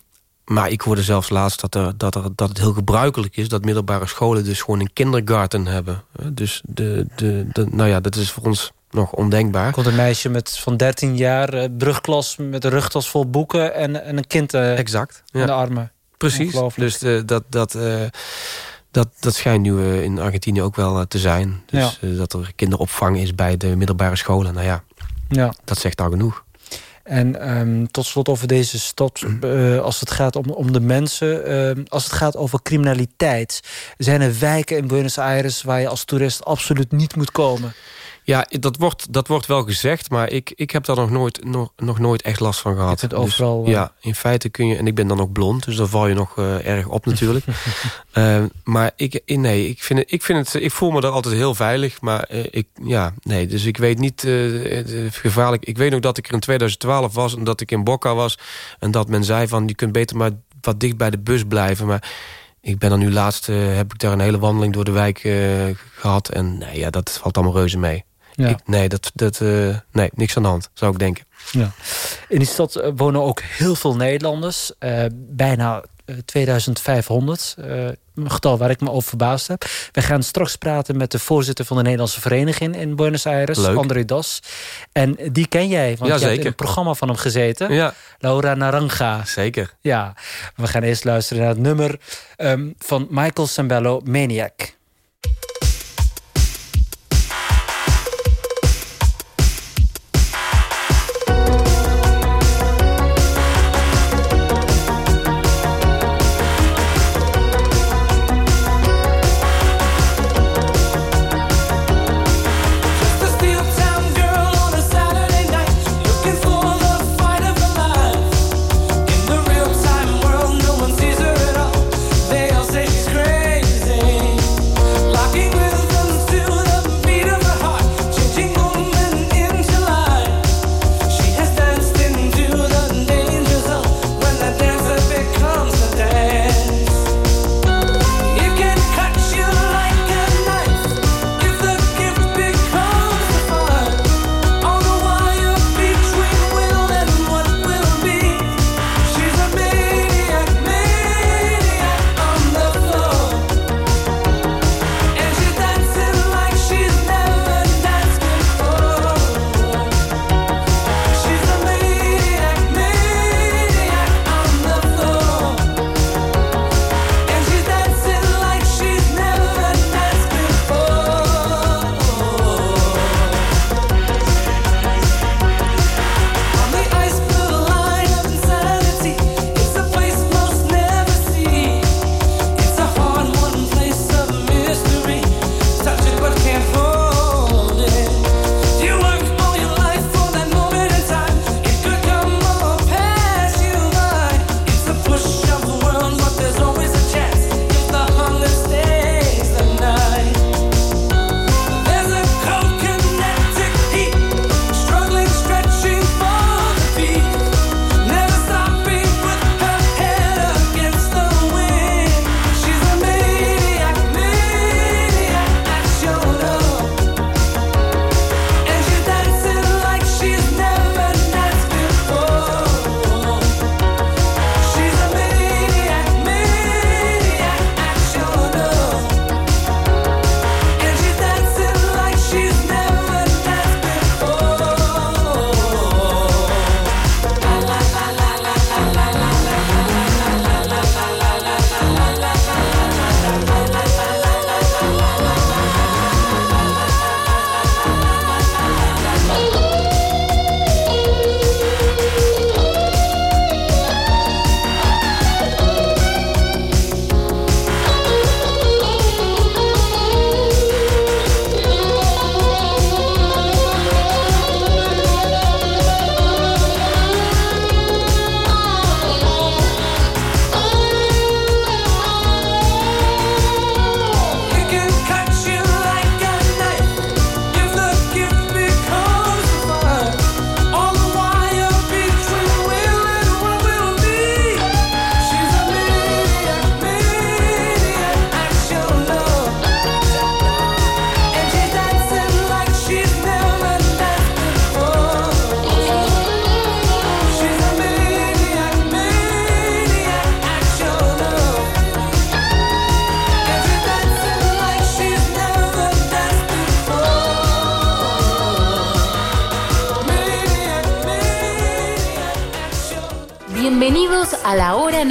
maar ik hoorde zelfs laatst dat, er, dat, er, dat het heel gebruikelijk is... dat middelbare scholen dus gewoon een kindergarten hebben. Eh, Dus de, de, de, nou ja, dat is voor ons nog ondenkbaar. komt een meisje met, van 13 jaar, brugklas... met een rugtas vol boeken en, en een kind Exact. in Ja. de armen. Precies. Dus eh, dat, dat, eh, dat, dat schijnt nu eh, in Argentinië ook wel te zijn. Dus eh, dat er kinderopvang is bij de middelbare scholen. Nou ja, Ja. dat zegt al genoeg. En ehm, tot slot over deze stad, als het gaat om, om de mensen, ehm, als het gaat over criminaliteit, zijn er wijken in Buenos Aires waar je als toerist absoluut niet moet komen. Ja, dat wordt, dat wordt wel gezegd, maar ik, ik heb daar nog nooit, nog, nog nooit echt last van gehad. Je kunt Dus, overal, eh, ja, in feite kun je, en ik ben dan ook blond, dus dan val je nog eh, erg op natuurlijk. Eh, maar ik, nee, ik, vind het, ik, vind het, ik voel me daar altijd heel veilig, maar ik, ja, nee, dus ik weet niet gevaarlijk. Ik weet nog dat ik er in 2012 was en dat ik in Boca was en dat men zei van, je kunt beter maar wat dicht bij de bus blijven, maar ik ben dan nu laatst, heb ik daar een hele wandeling door de wijk eh, gehad. En nee, ja, dat valt allemaal reuze mee. Ja. Ik, nee, dat, dat, eh, nee, niks aan de hand, zou ik denken. Ja. In die stad eh, wonen ook heel veel Nederlanders, eh, bijna eh, 2500. eh, een getal waar ik me over verbaasd heb. We gaan straks praten met de voorzitter van de Nederlandse vereniging in Buenos Aires, Leuk. André Das. En die ken jij, want je hebt in een programma van hem gezeten. Ja, Laura Naranja. zeker. Ja, we gaan eerst luisteren naar het nummer ehm, van Michael Sambello, Maniac.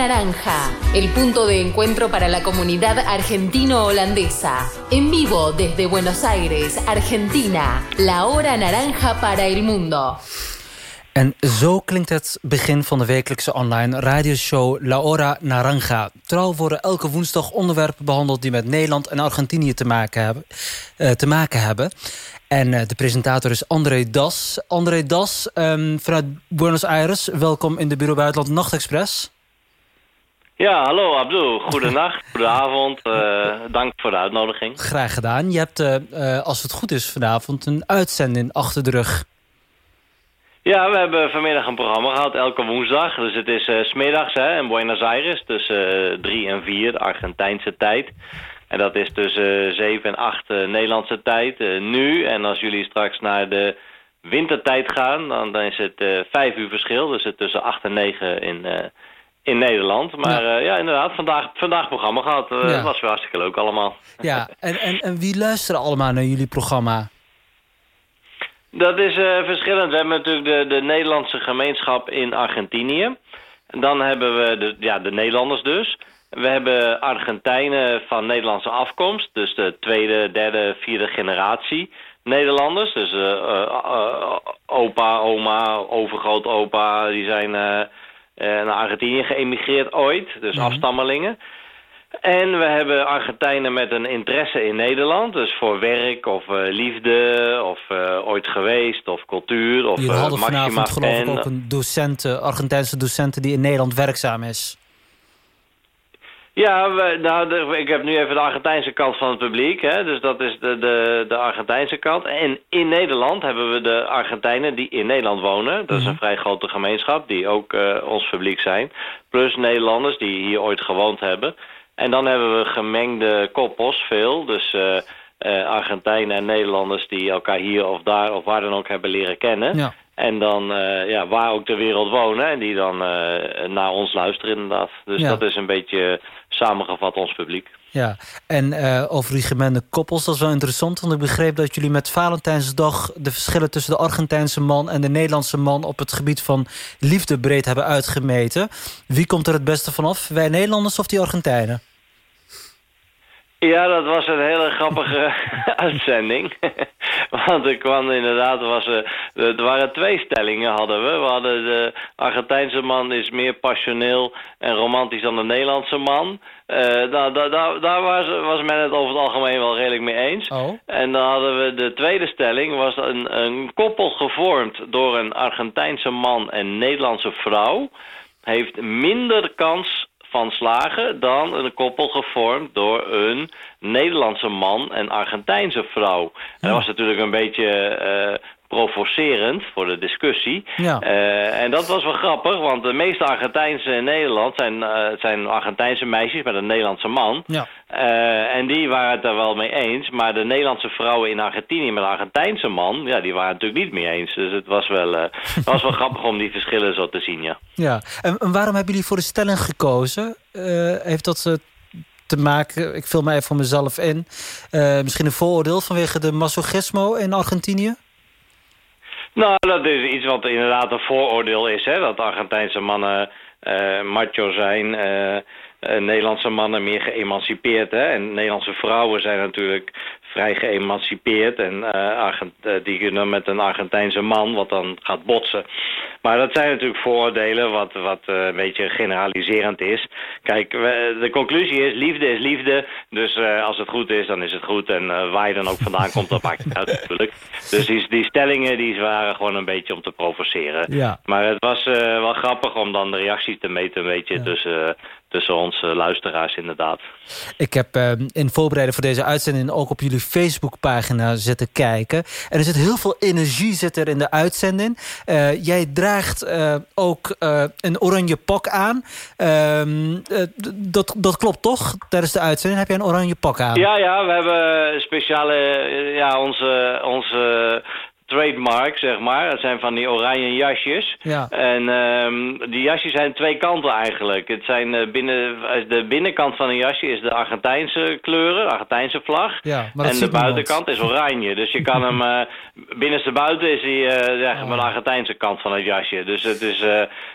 Naranja, el punto de encuentro para la comunidad argentino-holandesa. En vivo desde Buenos Aires, Argentina, la Hora Naranja para el mundo. En zo klinkt het begin van de wekelijkse online radioshow La Hora Naranja. Trouw worden elke woensdag onderwerpen behandeld... die met Nederland en Argentinië te maken hebben. eh, te maken hebben. En eh, de presentator is André Das. André Das ehm, vanuit Buenos Aires. Welkom in de Bureau Buitenland Nachtexpress. Ja, hallo Abdul. Goedenacht, goedenavond. eh dank voor de uitnodiging. Graag gedaan. Je hebt, eh, eh, als het goed is vanavond, een uitzending achter de rug. Ja, we hebben vanmiddag een programma gehad, elke woensdag. Dus het is smiddags hè, in Buenos Aires, tussen 3 en 4, Argentijnse tijd. En dat is tussen 7 en 8 eh, Nederlandse tijd, nu. En als jullie straks naar de wintertijd gaan, dan, dan is het eh 5 uur verschil. Dus het tussen 8 en 9 in, in Nederland. Maar ja, ja inderdaad, vandaag, vandaag programma gehad. Eh, Ja. Het was weer hartstikke leuk allemaal. Ja, en, en, en wie luisteren allemaal naar jullie programma? Dat is eh, verschillend. We hebben natuurlijk de, de Nederlandse gemeenschap in Argentinië. En dan hebben we de, ja, de Nederlanders dus. We hebben Argentijnen van Nederlandse afkomst. Dus de tweede, derde, vierde generatie Nederlanders. Dus eh, eh, eh, opa, oma, overgrootopa, die zijn eh, eh, naar Argentinië geëmigreerd ooit. Dus afstammelingen. En we hebben Argentijnen met een interesse in Nederland. Dus voor werk of eh, liefde of eh, ooit geweest of cultuur of Jullie eh, hadden Maxima vanavond geloof ik ook een docent, eh, Argentijnse docent die in Nederland werkzaam is. Ja, we, nou, de- ik heb nu even de Argentijnse kant van het publiek. Hè, dus dat is de, de, de Argentijnse kant. En in Nederland hebben we de Argentijnen die in Nederland wonen. Dat is een vrij grote gemeenschap die ook eh, ons publiek zijn. Plus Nederlanders die hier ooit gewoond hebben. En dan hebben we gemengde koppels, veel. Dus eh, eh, Argentijnen en Nederlanders die elkaar hier of daar of waar dan ook hebben leren kennen. Ja. En dan eh, ja, waar ook ter wereld wonen. En die dan eh, naar ons luisteren inderdaad. Dus Ja. dat is een beetje samengevat ons publiek. Ja, en eh, over die koppels, dat is wel interessant. Want ik begreep dat jullie met Valentijnsdag... de verschillen tussen de Argentijnse man en de Nederlandse man... op het gebied van liefde breed hebben uitgemeten. Wie komt er het beste vanaf? Wij Nederlanders of die Argentijnen? Ja, dat was een hele grappige uitzending. Want er kwam inderdaad, was, eh, er waren twee stellingen hadden we. We hadden de Argentijnse man is meer passioneel en romantisch dan de Nederlandse man. Eh, daar daar, daar, daar was, was men het over het algemeen wel redelijk mee eens. Oh. En dan hadden we de tweede stelling, was een, een koppel gevormd door een Argentijnse man en Nederlandse vrouw. Heeft minder kans van slagen dan een koppel gevormd door een Nederlandse man en Argentijnse vrouw. En dat was natuurlijk een beetje eh, provocerend voor de discussie. Ja. Eh, en dat was wel grappig, want de meeste Argentijnse in Nederland zijn, eh, zijn Argentijnse meisjes met een Nederlandse man. Ja. Eh, en die waren het er wel mee eens. Maar de Nederlandse vrouwen in Argentinië met een Argentijnse man... ja, die waren het natuurlijk niet mee eens. Dus het was wel, het was wel grappig om die verschillen zo te zien, ja. Ja, en, en waarom hebben jullie voor de stelling gekozen? Heeft dat te maken, ik vul mij even voor mezelf in... misschien een vooroordeel vanwege de masochismo in Argentinië? Nou, dat is iets wat inderdaad een vooroordeel is, hè. Dat Argentijnse mannen eh, macho zijn... eh, Nederlandse mannen meer geëmancipeerd, hè. En Nederlandse vrouwen zijn natuurlijk vrij geëmancipeerd. En eh, Argent eh, die kunnen met een Argentijnse man, wat dan gaat botsen. Maar dat zijn natuurlijk vooroordelen wat, wat eh, een beetje generaliserend is. Kijk, we- de conclusie is, liefde is liefde. Dus als het goed is, dan is het goed. En waar je dan ook vandaan komt, dat maakt het uit natuurlijk. Dus die, die stellingen die waren gewoon een beetje om te provoceren. Ja. Maar het was wel grappig om dan de reacties te meten, een beetje tussen, tussen onze luisteraars inderdaad. Ik heb eh, in voorbereiding voor deze uitzending ook op jullie Facebookpagina zitten kijken. En er zit heel veel energie zit er in de uitzending. Eh, jij draagt eh, ook een oranje pak aan. Ehm, eh, dat, dat klopt toch? Tijdens de uitzending heb jij een oranje pak aan. Ja, ja, we hebben speciale, ja, onze, onze trademark, zeg maar. Dat zijn van die oranje jasjes. Ja. En ehm, die jasjes zijn twee kanten eigenlijk. Het zijn eh, binnen, eh, de binnenkant van een jasje is de Argentijnse kleuren, de Argentijnse vlag. Ja, maar en de buitenkant is oranje. Dus je kan hem, eh binnenste buiten is hij eh zeg maar de Argentijnse kant van het jasje. Dus het is,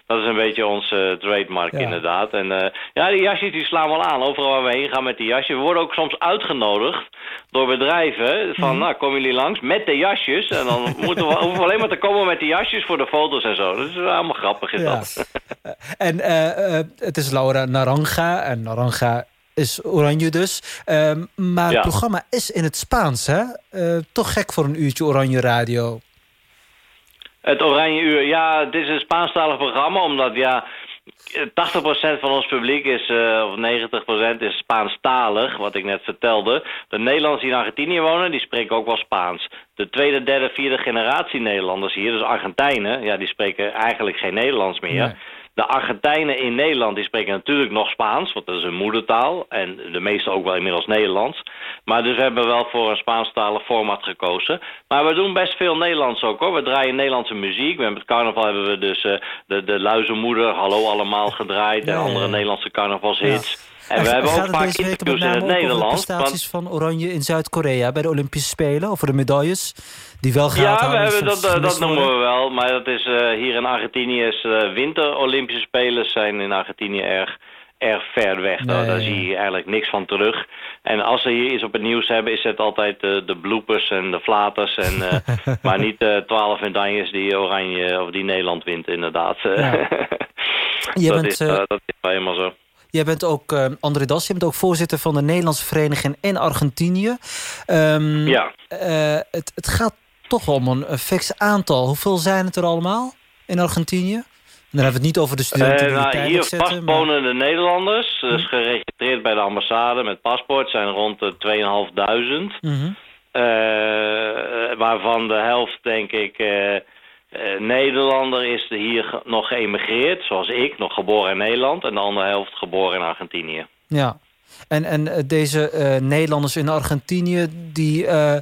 dat is een beetje ons eh, trademark Ja. inderdaad. En eh, ja, die jasjes die slaan wel aan. Overal waar we heen gaan met die jasjes. We worden ook soms uitgenodigd door bedrijven. Van, Mhm. nou, komen jullie langs met de jasjes? En dan moeten we, hoeven we alleen maar te komen met die jasjes voor de foto's en zo. Dat is allemaal grappig is Ja. dat. En eh, eh, het is Laura Naranja. En Naranja is oranje dus. Ehm, maar het programma is in het Spaans, hè? Eh, toch gek voor een uurtje oranje radio. Het Oranje Uur, ja, het is een Spaanstalig programma, omdat ja, 80% van ons publiek is, eh, of 90% is Spaanstalig, wat ik net vertelde. De Nederlanders die in Argentinië wonen, die spreken ook wel Spaans. De tweede, derde, vierde generatie Nederlanders hier, dus Argentijnen, ja, die spreken eigenlijk geen Nederlands meer. De Argentijnen in Nederland die spreken natuurlijk nog Spaans, want dat is hun moedertaal. En de meeste ook wel inmiddels Nederlands. Maar dus we hebben wel voor een Spaanstalig format gekozen. Maar we doen best veel Nederlands ook hoor. We draaien Nederlandse muziek. Met het carnaval hebben we dus eh, de, de Luizenmoeder, Hallo Allemaal gedraaid. Ja, en ja, andere ja. Nederlandse carnavalshits. En En we hebben ook vaak interviews in het Nederlands. want- prestaties van Oranje in Zuid-Korea... bij de Olympische Spelen, over de medailles die wel gehaald Ja, we hebben, dat, eh, dat noemen we wel. Maar dat is eh, hier in Argentinië is uh, winter Olympische Spelen zijn in Argentinië erg, erg ver weg. Nee, Daar, zie je eigenlijk niks van terug. En als ze hier iets op het nieuws hebben, is het altijd eh, de bloopers en de flaters. En, eh, maar niet de twaalf medailles die Oranje of die Nederland wint, inderdaad. Ja. Je dat, bent, is, eh, eh, dat is wel helemaal zo. Jij bent ook, eh, André Das, je bent ook voorzitter van de Nederlandse vereniging in Argentinië. Ehm, Ja. eh, het, het gaat toch om een, fix aantal. Hoeveel zijn het er allemaal in Argentinië? En dan hebben we het niet over de studenten Eh, die nou, tijdelijk hier zitten. maar- Nederlanders, dus geregistreerd bij de ambassade met paspoort, zijn rond de 2.500. Mhm. Eh, waarvan de helft, denk ik, eh, eh, Nederlander is hier nog geëmigreerd, zoals ik, nog geboren in Nederland. En de andere helft geboren in Argentinië. Ja. En, en eh, deze eh, Nederlanders in Argentinië, die, eh,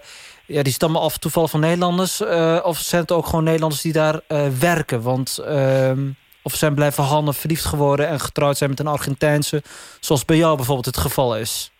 ja, die stammen af toevallig van Nederlanders. eh, of zijn het ook gewoon Nederlanders die daar eh, werken? Want, ehm, of zijn blijven handen verliefd geworden en getrouwd zijn met een Argentijnse. Zoals bij jou bijvoorbeeld het geval is.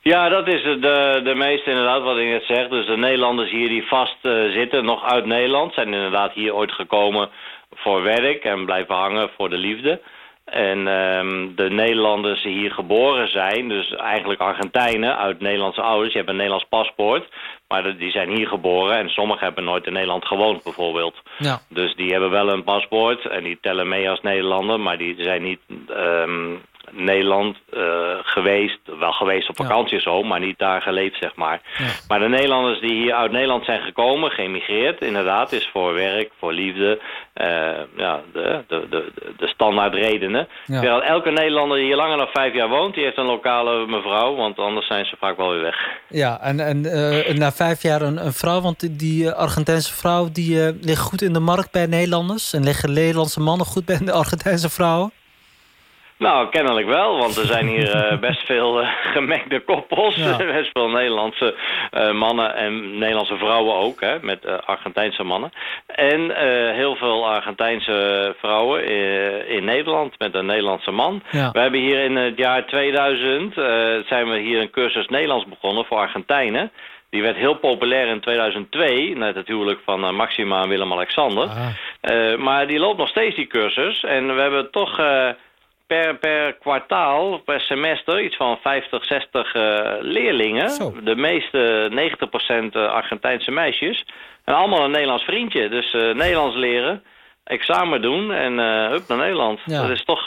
Ja, dat is de, de meeste inderdaad wat ik net zeg. Dus de Nederlanders hier die vast eh, zitten, nog uit Nederland... zijn inderdaad hier ooit gekomen voor werk en blijven hangen voor de liefde. En ehm, de Nederlanders die hier geboren zijn, dus eigenlijk Argentijnen uit Nederlandse ouders... die hebben een Nederlands paspoort, maar die zijn hier geboren... en sommigen hebben nooit in Nederland gewoond bijvoorbeeld. Ja. Dus die hebben wel een paspoort en die tellen mee als Nederlander... maar die zijn niet ehm, Nederland eh, geweest, wel geweest op Ja. vakantie of zo... maar niet daar geleefd, zeg maar. Ja. Maar de Nederlanders die hier uit Nederland zijn gekomen, geëmigreerd... inderdaad, is voor werk, voor liefde, eh, ja, de, de, de, de standaard redenen. Ja. Terwijl elke Nederlander die hier langer dan vijf jaar woont... die heeft een lokale mevrouw, want anders zijn ze vaak wel weer weg. Ja, en, en eh, na vijf jaar een, een vrouw, want die- Argentijnse vrouw... die ligt goed in de markt bij Nederlanders. En liggen Nederlandse mannen goed bij de Argentijnse vrouwen. Nou, kennelijk wel, want er zijn hier eh, best veel eh, gemengde koppels. Ja. best veel Nederlandse eh, mannen en Nederlandse vrouwen ook, hè, met Argentijnse mannen. En heel veel Argentijnse vrouwen eh, in Nederland met een Nederlandse man. Ja. We hebben hier in het jaar 2000 eh, zijn we hier een cursus Nederlands begonnen voor Argentijnen. Die werd heel populair in 2002, net het huwelijk van Maxima en Willem-Alexander. Ah. Maar die loopt nog steeds, die cursus. En we hebben toch per, per kwartaal, per semester, iets van 50, 60 eh, leerlingen. Zo. De meeste 90% eh, Argentijnse meisjes. En allemaal een Nederlands vriendje. Dus eh, Nederlands leren, examen doen en eh hup naar Nederland. Ja. Dat is toch...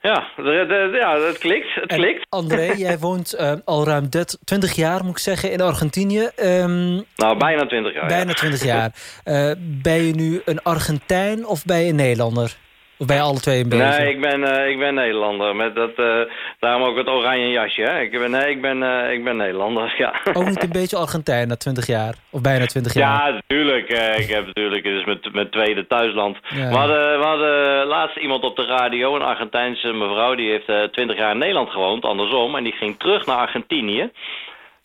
ja, de, de- ja, het klikt. Het En klikt. André, jij woont al ruim 30, 20 jaar, moet ik zeggen, in Argentinië. Ehm, Nou, bijna 20 jaar. ja. bijna 20 jaar. Ben je nu een Argentijn of ben je een Nederlander? Of ben je alle twee een beetje? Nee, ik ben, eh, ik ben Nederlander. Met dat, eh, daarom ook het oranje jasje. Hè? Ik ben, nee, ik ben, eh, ik ben Nederlander, ja. Ook niet een beetje Argentijn na 20 jaar? Of bijna 20 jaar? Ja, natuurlijk. ik heb natuurlijk, het is mijn, mijn tweede thuisland. Ja. We, hadden, we hadden laatst iemand op de radio, een Argentijnse mevrouw, die heeft eh, 20 jaar in Nederland gewoond, andersom. En die ging terug naar Argentinië.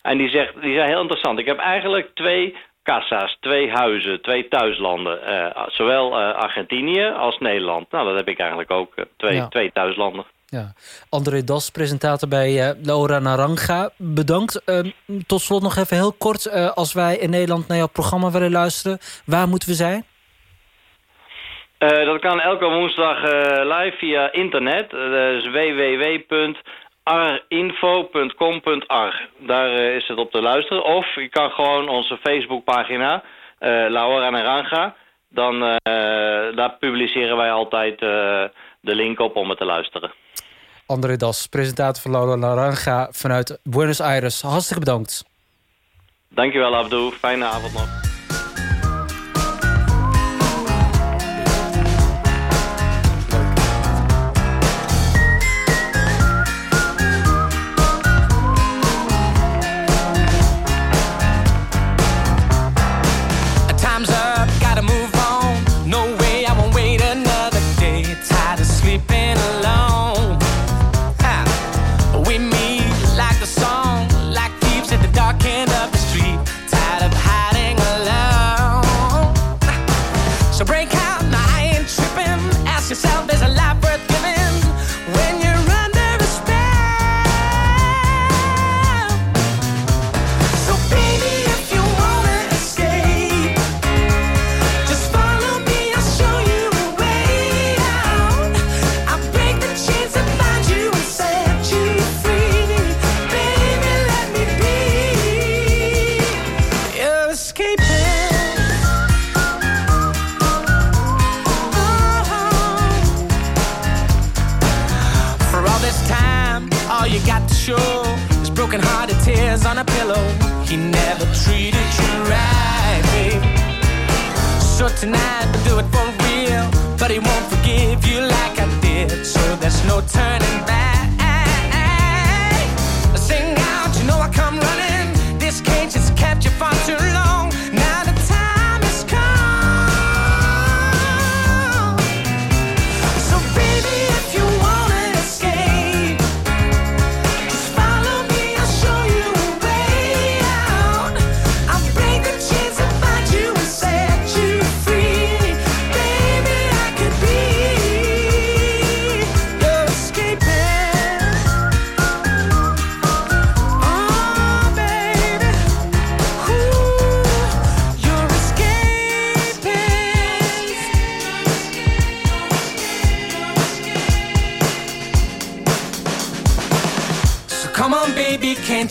En die, zegt, die zei heel interessant, ik heb eigenlijk twee kassa's, twee huizen, twee thuislanden. Eh, zowel eh, Argentinië als Nederland. Nou, dat heb ik eigenlijk ook. eh, twee, Ja. twee thuislanden. Ja. André Das, presentator bij Laura Naranja. Bedankt. Eh, tot slot nog even heel kort. als wij in Nederland naar jouw programma willen luisteren... waar moeten we zijn? Dat kan elke woensdag live via internet. Dat is www.arinfo.com.ar. Daar eh, is het op te luisteren. Of je kan gewoon onze Facebookpagina, eh Laura Naranja. Dan, eh, daar publiceren wij altijd de link op om het te luisteren. André Das, presentator van Laura Naranja vanuit Buenos Aires. Hartstikke bedankt. Dankjewel Abdou. Fijne avond nog.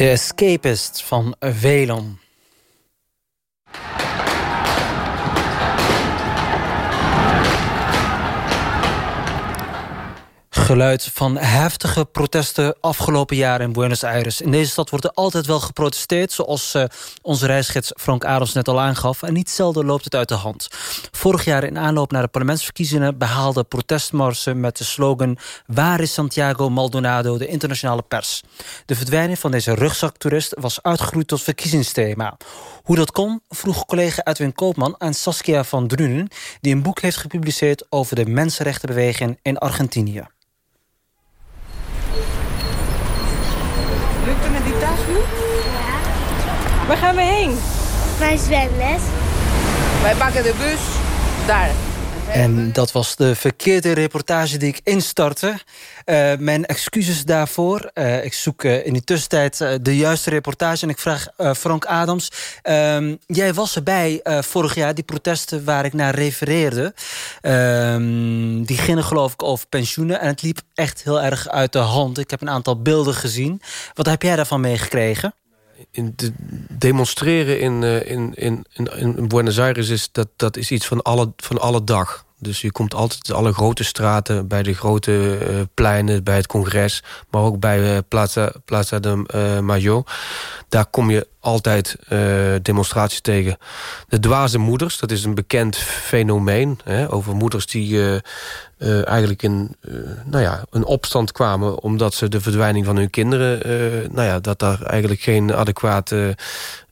De Escapist van Velon. Geluid van heftige protesten afgelopen jaar in Buenos Aires. In deze stad wordt er altijd wel geprotesteerd... zoals uh, onze reisgids Frank Adams net al aangaf. En niet zelden loopt het uit de hand. Vorig jaar in aanloop naar de parlementsverkiezingen... behaalden protestmarsen met de slogan... Waar is Santiago Maldonado, de internationale pers? De verdwijning van deze rugzaktoerist was uitgegroeid tot verkiezingsthema. Hoe dat kon, vroeg collega Edwin Koopman aan Saskia van Drunen... die een boek heeft gepubliceerd over de mensenrechtenbeweging in Argentinië. Lukt het met die tas nu? Waar gaan we heen? Mijn zwemles. Wij pakken de bus daar. En dat was de verkeerde reportage die ik instartte. Uh, mijn excuses daarvoor. Uh, ik zoek uh, in die tussentijd de juiste reportage. En ik vraag Frank Adams. Ehm, jij was erbij vorig jaar, die protesten waar ik naar refereerde. Ehm, die gingen geloof ik over pensioenen. En het liep echt heel erg uit de hand. Ik heb een aantal beelden gezien. Wat heb jij daarvan meegekregen? In de demonstreren in, in, in, in, Buenos Aires is, dat, dat is iets van alle, van alle dag. Dus je komt altijd alle grote straten, bij de grote uh, pleinen, bij het congres... maar ook bij uh, Plaza, Plaza de uh, Mayo. Daar kom je altijd demonstraties tegen. De dwaze moeders, dat is een bekend fenomeen... Hè, over moeders die eigenlijk in nou ja, een opstand kwamen... omdat ze de verdwijning van hun kinderen... nou ja, dat daar eigenlijk geen adequate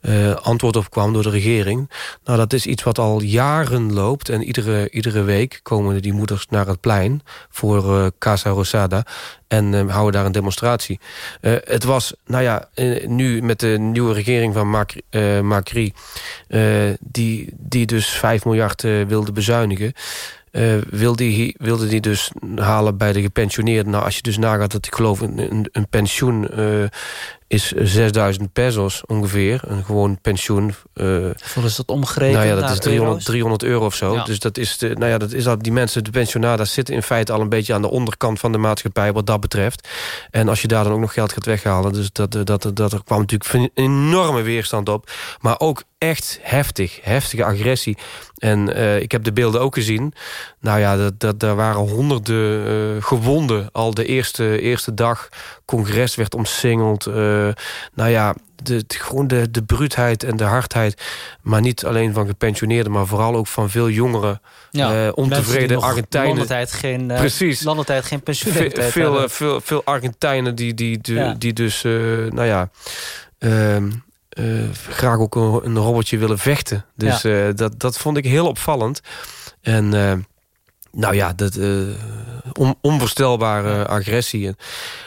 uh, antwoord op kwam door de regering. Nou, dat is iets wat al jaren loopt. En iedere, iedere week komen die moeders naar het plein voor uh, Casa Rosada. En uh, houden daar een demonstratie. het was, nou ja, nu met de nieuwe regering van Macri... Die, die dus 5 miljard wilde bezuinigen... Wilde, hij, wilde die dus halen bij de gepensioneerden. Nou, als je dus nagaat dat ik geloof een, een, een pensioen is 6000 pesos ongeveer. Een gewoon pensioen. Uh, Voor is dat omgerekend Nou ja, dat is 300, 300 euro of zo. Ja. Dus dat is, de, nou ja, dat is dat die mensen, de pensionadas zitten in feite al een beetje aan de onderkant van de maatschappij wat dat betreft. En als je daar dan ook nog geld gaat weghalen, dus dat, dat, dat, dat er kwam natuurlijk een enorme weerstand op. Maar ook echt heftig, heftige agressie. En uh, ik heb de beelden ook gezien. Nou ja, dat, dat, daar waren honderden uh, gewonden al de eerste, eerste dag. Congres werd omsingeld. Uh, nou ja, de, de, gewoon de, de bruutheid en de hardheid. Maar niet alleen van gepensioneerden, maar vooral ook van veel jongeren. Ja, ontevreden Argentijnen. Landentijd geen, Precies. Landentijd geen pensioen. Veel, veel, veel, veel Argentijnen die, die, die, ja. die dus, nou ja... Ehm, uh, graag ook een, een robotje willen vechten. Dus ja. uh, dat, dat vond ik heel opvallend. En uh, nou ja, dat, on, onvoorstelbare agressie. En,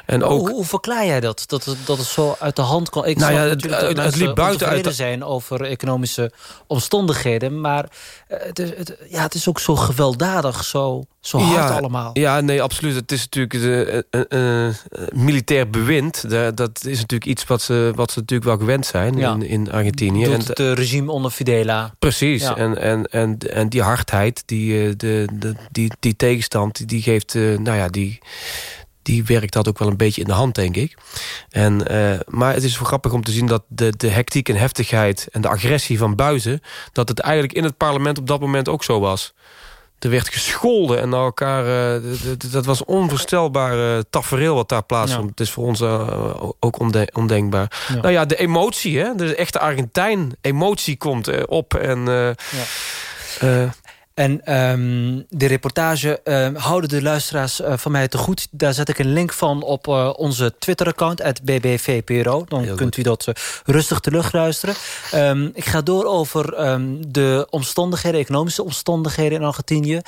en ook, hoe, hoe verklaar jij dat? Dat het, dat het zo uit de hand kan? Ik nou ja, het, het, het liep buiten uit de... zijn over economische omstandigheden. Maar het is, het, ja, het is ook zo gewelddadig, zo, zo hard ja, allemaal. Ja, nee, absoluut. Het is natuurlijk een uh, uh, militair bewind. dat is natuurlijk iets wat ze, wat ze natuurlijk wel gewend zijn ja. in, in Argentinië. Doet het regime onder Fidela. Precies. Ja. En, en, en, en die hardheid, die, de, de, die, die tegenstand, die geeft, nou ja, die die werkt dat ook wel een beetje in de hand, denk ik. En, uh, maar het is wel grappig om te zien dat de, de hectiek en heftigheid... en de agressie van buiten... dat het eigenlijk in het parlement op dat moment ook zo was. Er werd gescholden en naar elkaar... Uh, dat was onvoorstelbaar uh, tafereel wat daar plaatsvond. Ja. Het is voor ons uh, ook ondenkbaar. Ja. Nou ja, de emotie, hè? de echte Argentijn. Emotie komt op en... Ja. En um, de reportage um, houden de luisteraars uh, van mij te goed. Daar zet ik een link van op uh, onze Twitter-account, bbvpro. Dan Heel kunt goed. u dat uh, rustig terugluisteren. Um, ik ga door over de omstandigheden, economische omstandigheden in Argentinië.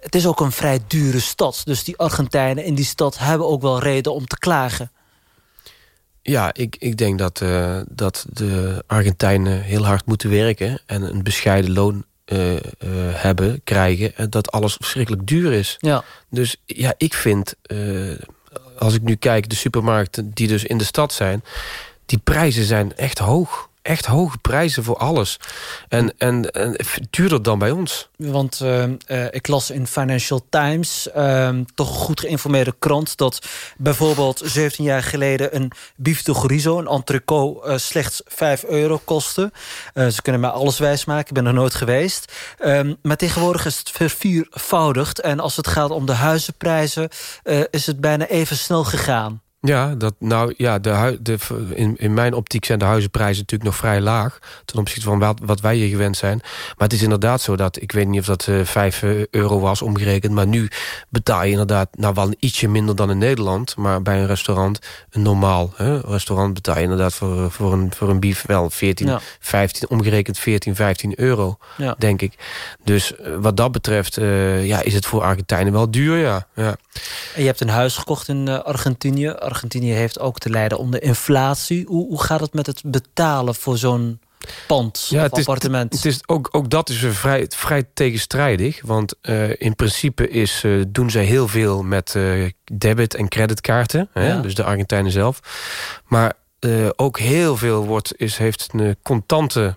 het is ook een vrij dure stad. Dus die Argentijnen in die stad hebben ook wel reden om te klagen. Ja, ik, ik denk dat, uh, dat de Argentijnen heel hard moeten werken... en een bescheiden loon uh, uh, hebben, krijgen... en dat alles verschrikkelijk duur is. Ja. Dus ja, ik vind, als ik nu kijk... de supermarkten die dus in de stad zijn... die prijzen zijn echt hoog. Echt hoge prijzen voor alles. En, en, en duurder dan bij ons. Want uh, uh, ik las in Financial Times, uh, toch goed geïnformeerde krant... dat bijvoorbeeld 17 jaar geleden een bief de een entrecote... Uh, slechts 5 euro kostte. Ze kunnen mij alles wijsmaken, ik ben er nooit geweest. Um, maar tegenwoordig is het verviervoudigd. En als het gaat om de huizenprijzen, is het bijna even snel gegaan. Ja, dat, nou, ja de, de, in, in mijn optiek zijn de huizenprijzen natuurlijk nog vrij laag... ten opzichte van wat, wat wij hier gewend zijn. Maar het is inderdaad zo dat, ik weet niet of dat uh, 5 euro was omgerekend... maar nu betaal je inderdaad nou wel ietsje minder dan in Nederland... maar bij een restaurant, een normaal hè, restaurant... betaal je inderdaad voor, voor, een, voor een bief wel 14, ja. 15, omgerekend 14, 15 euro, ja. denk ik. Dus wat dat betreft uh, ja, is het voor Argentijnen wel duur, ja. ja. En je hebt een huis gekocht in Argentinië... Argentinië heeft ook te lijden onder inflatie. Hoe, hoe gaat het met het betalen voor zo'n pand ja, het is, appartement? Het is ook, ook dat is vrij, vrij tegenstrijdig. Want uh, in principe is, uh, doen zij heel veel met uh, debit- en creditkaarten. Ja. Hè, dus de Argentijnen zelf. Maar ook heel veel wordt, is, heeft een contante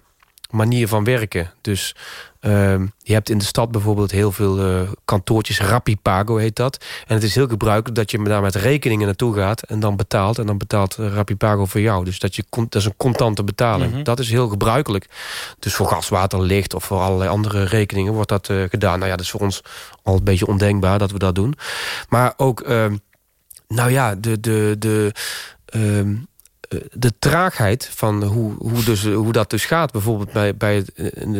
manier van werken. Dus uh, je hebt in de stad bijvoorbeeld heel veel uh, kantoortjes. Rapipago heet dat. En het is heel gebruikelijk dat je daar met rekeningen naartoe gaat... en dan betaalt. En dan betaalt Rapipago voor jou. Dus dat, je, dat is een contante betaling. Mm -hmm. Dat is heel gebruikelijk. Dus voor gas, water, licht of voor allerlei andere rekeningen wordt dat uh, gedaan. Nou ja, dat is voor ons al een beetje ondenkbaar dat we dat doen. Maar ook, uh, nou ja, de... de, de de traagheid van hoe, hoe, dus, hoe dat dus gaat. Bijvoorbeeld bij, bij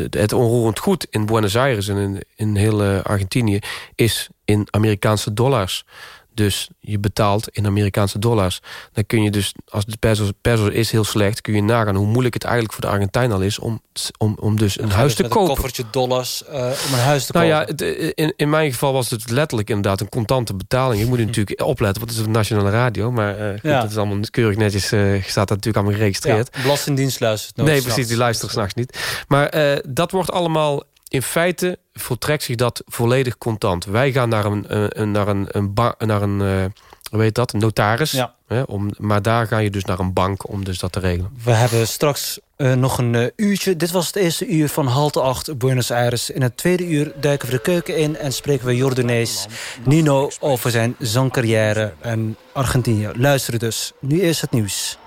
het, onroerend goed in Buenos Aires en in, in heel Argentinië... is in Amerikaanse dollars. Dus je betaalt in Amerikaanse dollars. Dan kun je dus, als de peso, peso is heel slecht... kun je nagaan hoe moeilijk het eigenlijk voor de Argentijn al is... om, om, om dus een huis te kopen. een koffertje dollars uh, om een huis te nou kopen. Ja, het, in, in mijn geval was het letterlijk inderdaad een contante betaling. Je moet natuurlijk opletten, want het is een nationale radio. Maar uh, goed, ja. dat is allemaal keurig netjes... Uh, staat dat natuurlijk allemaal geregistreerd. Ja, Belastingdienst luistert nooit Nee, precies, die luisteren s'nachts niet. Maar dat wordt allemaal in feite voltrekt zich dat volledig contant. Wij gaan naar een, eh, een naar een, een naar een eh, weet dat, notaris. Ja. Hè, om, maar daar ga je dus naar een bank om dus dat te regelen. We hebben straks eh, nog een uurtje. Dit was het eerste uur van halte 8 Buenos Aires. In het tweede uur duiken we de keuken in en spreken we Jordanees Nino over zijn zangcarrière en Argentinië. Luister dus. Nu eerst het nieuws.